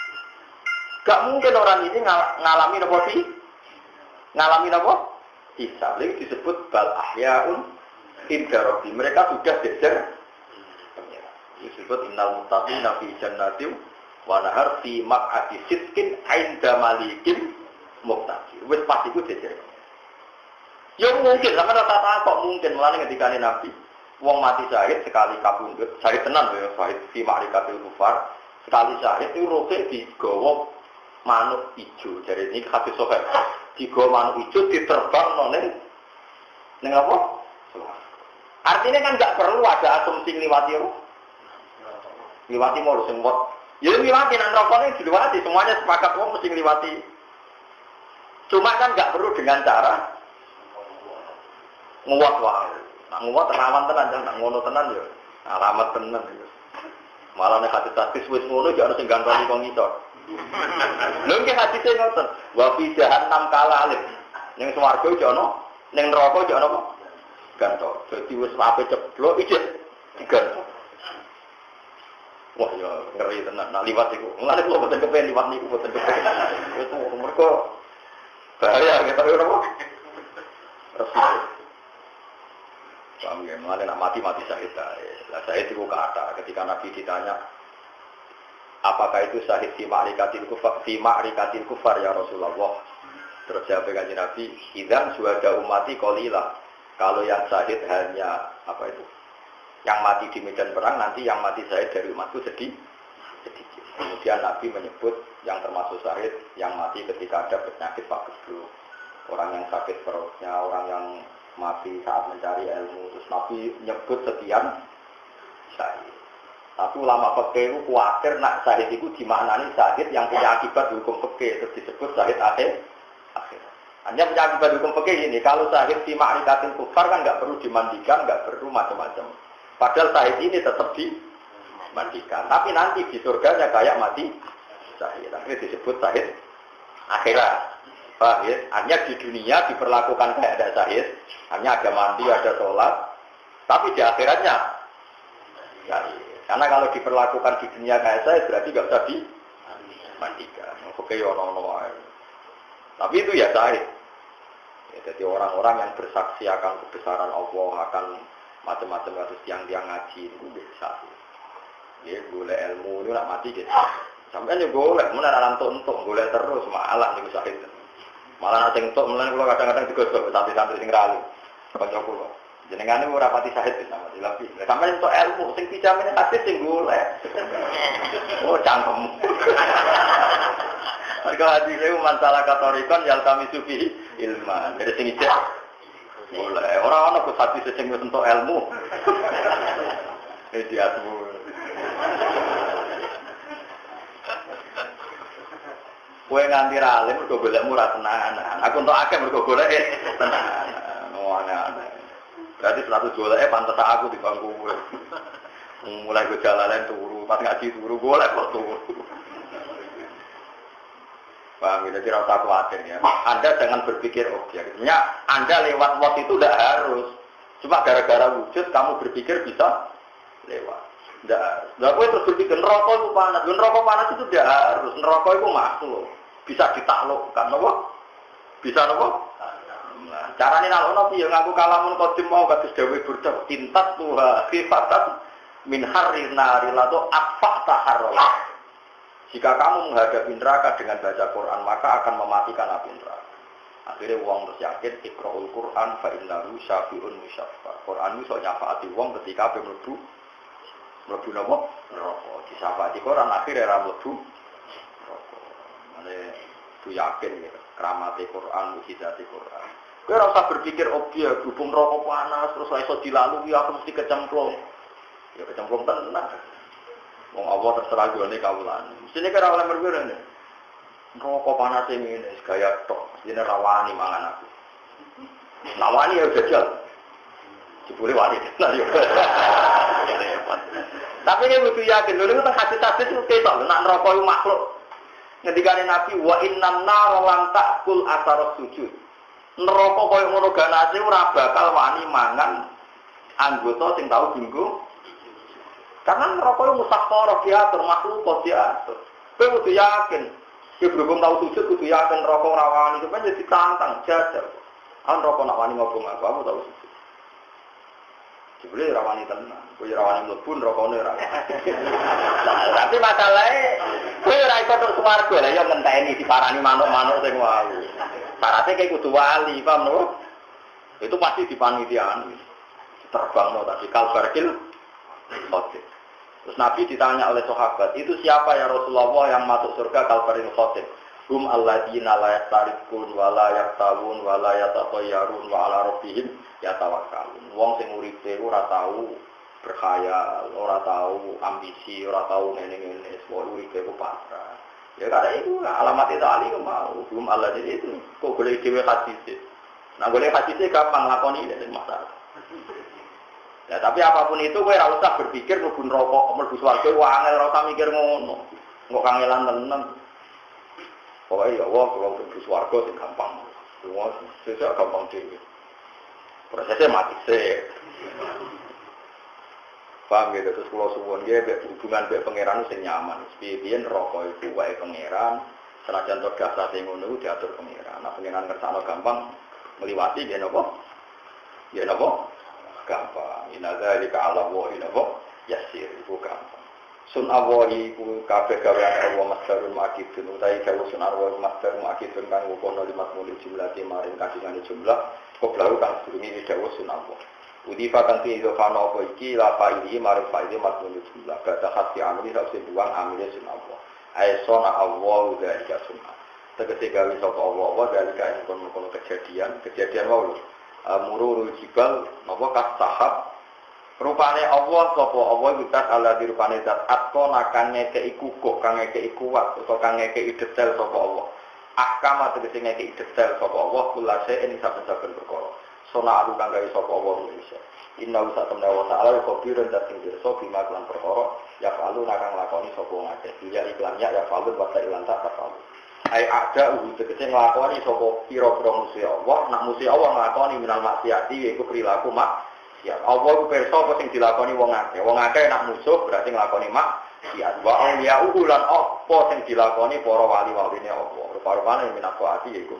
Speaker 1: Gak mungkin orang ini ng ngalami apa sih? Ngalami apa? Bisa. Ini disebut bal ahyaun indarobi. Mereka sudah pengiran. Disebut innal muttaqina fi jannatin wa nahar fi maq'adi sidqin 'inda malikin muqtadir. Wis pasti ku jejer. Ya mungkin, sama rata-rata kok mungkin melalui ketika Nabi. Wong mati syahid sekali kabundut, syahid tenan ya, syahid fi ma'rikatil kufar. Sekali syahid itu roke digawa manuk ijo. Jadi ini hadis sohail. Digawa manuk ijo diterbang nonen. Neng apa? Artinya kan nggak perlu ada asumsi liwati apa? Liwati mau sing Ya liwati nang rokoknya diliwati, semuanya sepakat wong mesti liwati. Cuma kan nggak perlu dengan cara nguat wae. Nak nguat rawan tenan jangan nak ngono tenan ya. Alamat tenan ya. Malah nek hati hadis wis ngono ya harus sing gantoli wong ngisor. Lho nggih hadise ngoten. Wa fi jahannam kala alif. Ning swarga iki ana, ning neraka iki ana apa? Ganto. Dadi wis ape ceblok iki diganto. Wah ya ngeri tenan. Nah liwat iku. Mulane kula boten kepen liwat niku boten kepen. Itu mergo bahaya kita ora Rasul. Paham ya? Mengenai nak mati mati syahid. Lah saya itu kata ketika Nabi ditanya apakah itu syahid fi ma'rikatil kufar fi ma'rikatil kufar ya Rasulullah. Terus saya pegang Nabi, "Idzan suada umati qalilah." Kalau yang syahid hanya apa itu? Yang mati di medan perang nanti yang mati syahid dari umatku sedih sedikit. Kemudian Nabi menyebut yang termasuk syahid yang mati ketika ada penyakit pak orang yang sakit perutnya, orang yang mati saat mencari ilmu. Terus Nabi nyebut sekian syahid. Tapi ulama fakih itu khawatir nak syahid itu dimaknani syahid yang punya akibat hukum fakih terus disebut syahid akhir. akhir. Hanya punya akibat hukum fakih ini. Kalau syahid di ma'rikatin kufar kan nggak perlu dimandikan, nggak perlu macam-macam. Padahal syahid ini tetap dimandikan. Tapi nanti di surganya kayak mati syahid. Akhirnya disebut syahid akhirat. Ya? Hanya di dunia diperlakukan kayak ada syahid, hanya ada mandi, ada sholat, tapi di akhiratnya syahid. Karena kalau diperlakukan di dunia kayak saya berarti gak usah dimandikan. Oke, ya, ono Tapi itu ya syahid. Ya, jadi orang-orang yang bersaksi akan kebesaran Allah, akan macam-macam kasus tiang-tiang ngaji itu bisa. Ya, boleh ilmu itu nak mati gitu. Sampai juga boleh, mana orang tonton, boleh terus malah nih sakit. Malah nanti untuk mulai kalau kadang-kadang juga tapi santri sing ralu, kocok kulo. Jenengan itu rapati sahid bisa mati lebih. Sampai untuk ilmu, sing dijamin hadis sing boleh. Oh cangkem. Mereka hadis itu masalah katorikon yang kami sufi ilman. Dari sini ijek boleh. Orang-orang aku hadis sing untuk ilmu. Ini dia Kue nganti ralim mergo golek murah tenanan. Aku untuk akeh mergo golek tenanan. Oh aneh-aneh. Berarti seratus golek pantas aku di bangku gue. Mulai gue jalan turu, pas ngaji turu golek kok turu. Paham ya? Jadi rasa khawatir ya. Anda jangan berpikir objeknya. Anda lewat waktu itu tidak harus. Cuma gara-gara wujud kamu berpikir bisa lewat. Tidak harus. Tidak terus berpikir neraka itu panas. Neraka panas itu tidak harus. Neraka itu makhluk bisa ditaklukkan nopo bisa nopo cara ini nalo nopo yang aku kalamun kodim mau kados dewi burda tintat tuha khifatan min hari nari lato apa taharola jika kamu menghadapi neraka dengan baca Quran maka akan mematikan api neraka. Akhirnya uang terus yakin ikra'ul Quran fa innahu syafi'un musyaffa Quran itu nyafaati uang ketika api melebu melebu nopo neraka. Disyafaati Quran akhirnya ra Mulai itu yakin ya, keramati Quran, mujizati Quran. Gue rasa berpikir objek, hubung rokok panas, terus iso dilalui, aku mesti kecemplung. Ya kecemplung tenang. Mau Allah terserah gue nih kawalan. Sini kira oleh berbeda nih. Rokok panas ini, gaya tok. Ini rawani mangan aku. Nawani ya jajal. Jebule wani. Nah, ya. Tapi ini butuh yakin, dulu kan hadis-hadis itu ketok, nak rokok itu makhluk. Ngendikane Nabi wa innan nar lam takul asar sujud. Neraka koyo ngono ganase ora bakal wani mangan anggota sing tau dinggo. Karena neraka itu musakhara diatur, makhluk kok diatur. Kowe yakin. Kowe berhubung tau sujud kudu yakin neraka ora wani, sampeyan jadi tantang jajar. An neraka nak wani ngobong aku, aku tau sujud. Jebule rawani tenang. Kowe rawani mlebu neraka ora. Tapi masalahnya kowe ora iso tok swarga lah ya ngenteni diparani manuk-manuk sing wau. Syaratnya kayak kudu wali, paham lho? Itu pasti dipanitiaan. Terbang mau tadi kalbarkil khotim. Terus Nabi ditanya oleh sahabat, itu siapa ya Rasulullah yang masuk surga kalbarkil khotim? Hum alladzina la yastarikun wa la yaktawun wa la yatatayyarun wa ala rabbihim yatawakkalun. Wong sing uripe ora tau berkhayal, ora tau ambisi, ora tau ngene-ngene, semua uripe ku pasrah. Ya karena itu alamat itu ali mau Allah jadi itu kok boleh dewe hadis Nah boleh hadis gampang lakoni ini masalah. Ya tapi apa pun itu gue usah berpikir mlebu rokok, mlebu swarga wah angel ora usah mikir ngono. Kok kangelan tenan. Pokoknya ya Allah, kalau untuk suarga itu gampang. Semua sisa gampang dewi. Prosesnya mati sih. Paham gitu, terus kalau suwon dia hubungan be pangeran itu nyaman. Sepian rokok itu wae pangeran, senajan to dasar sing diatur pangeran. Nah pangeran kersane gampang meliwati dia nopo? Dia nopo? Gampang. Inaza di Allah wa nopo? Yasir itu gampang. Sun awahi ku kabeh gawean Allah masdarun makidun utawi gawe sun awahi masdar makidun kang kono limat muli jumlah di maring kasingane jumlah koblahu kang durungi dawa sun Allah Udifa kang ti ido fano apa iki? Lapa ini maring fa ini mat muli jumlah. Kata hati amri sakse buang amri sun Allah ay sona Allah dari sunah tegese gawe sapa Allah wa dari kain kono kejadian. Kejadian wae mururul jibal napa? Kas sahab Rupane Allah sapa Allah iku zat Allah di rupane zat atko nakang ngekeki kukuh kang ngekeki kuat utawa kang ngekeki detail sapa Allah. Akama tegese ngekeki detail sapa Allah kulase ing saben-saben perkara. Sona aku kang gawe sapa Allah Indonesia. Inna usa temne wa ta'ala wa kabiran dat sing dirsa bima lan perkara ya falu nakang lakoni sapa ngakeh. Ya iklan ya ya falu wa ilan tak falu. Ai ada uhu tegese nglakoni sapa pira-pira musuh Allah, nak musuh Allah nglakoni minal maksiati yaiku perilaku mak Ya Allah ku pirsa apa sing dilakoni wong akeh. Wong akeh nak musuh berarti nglakoni mak ya wa auliya ulan apa sing dilakoni para wali-waline Allah. Rupa-rupane minako ati yaiku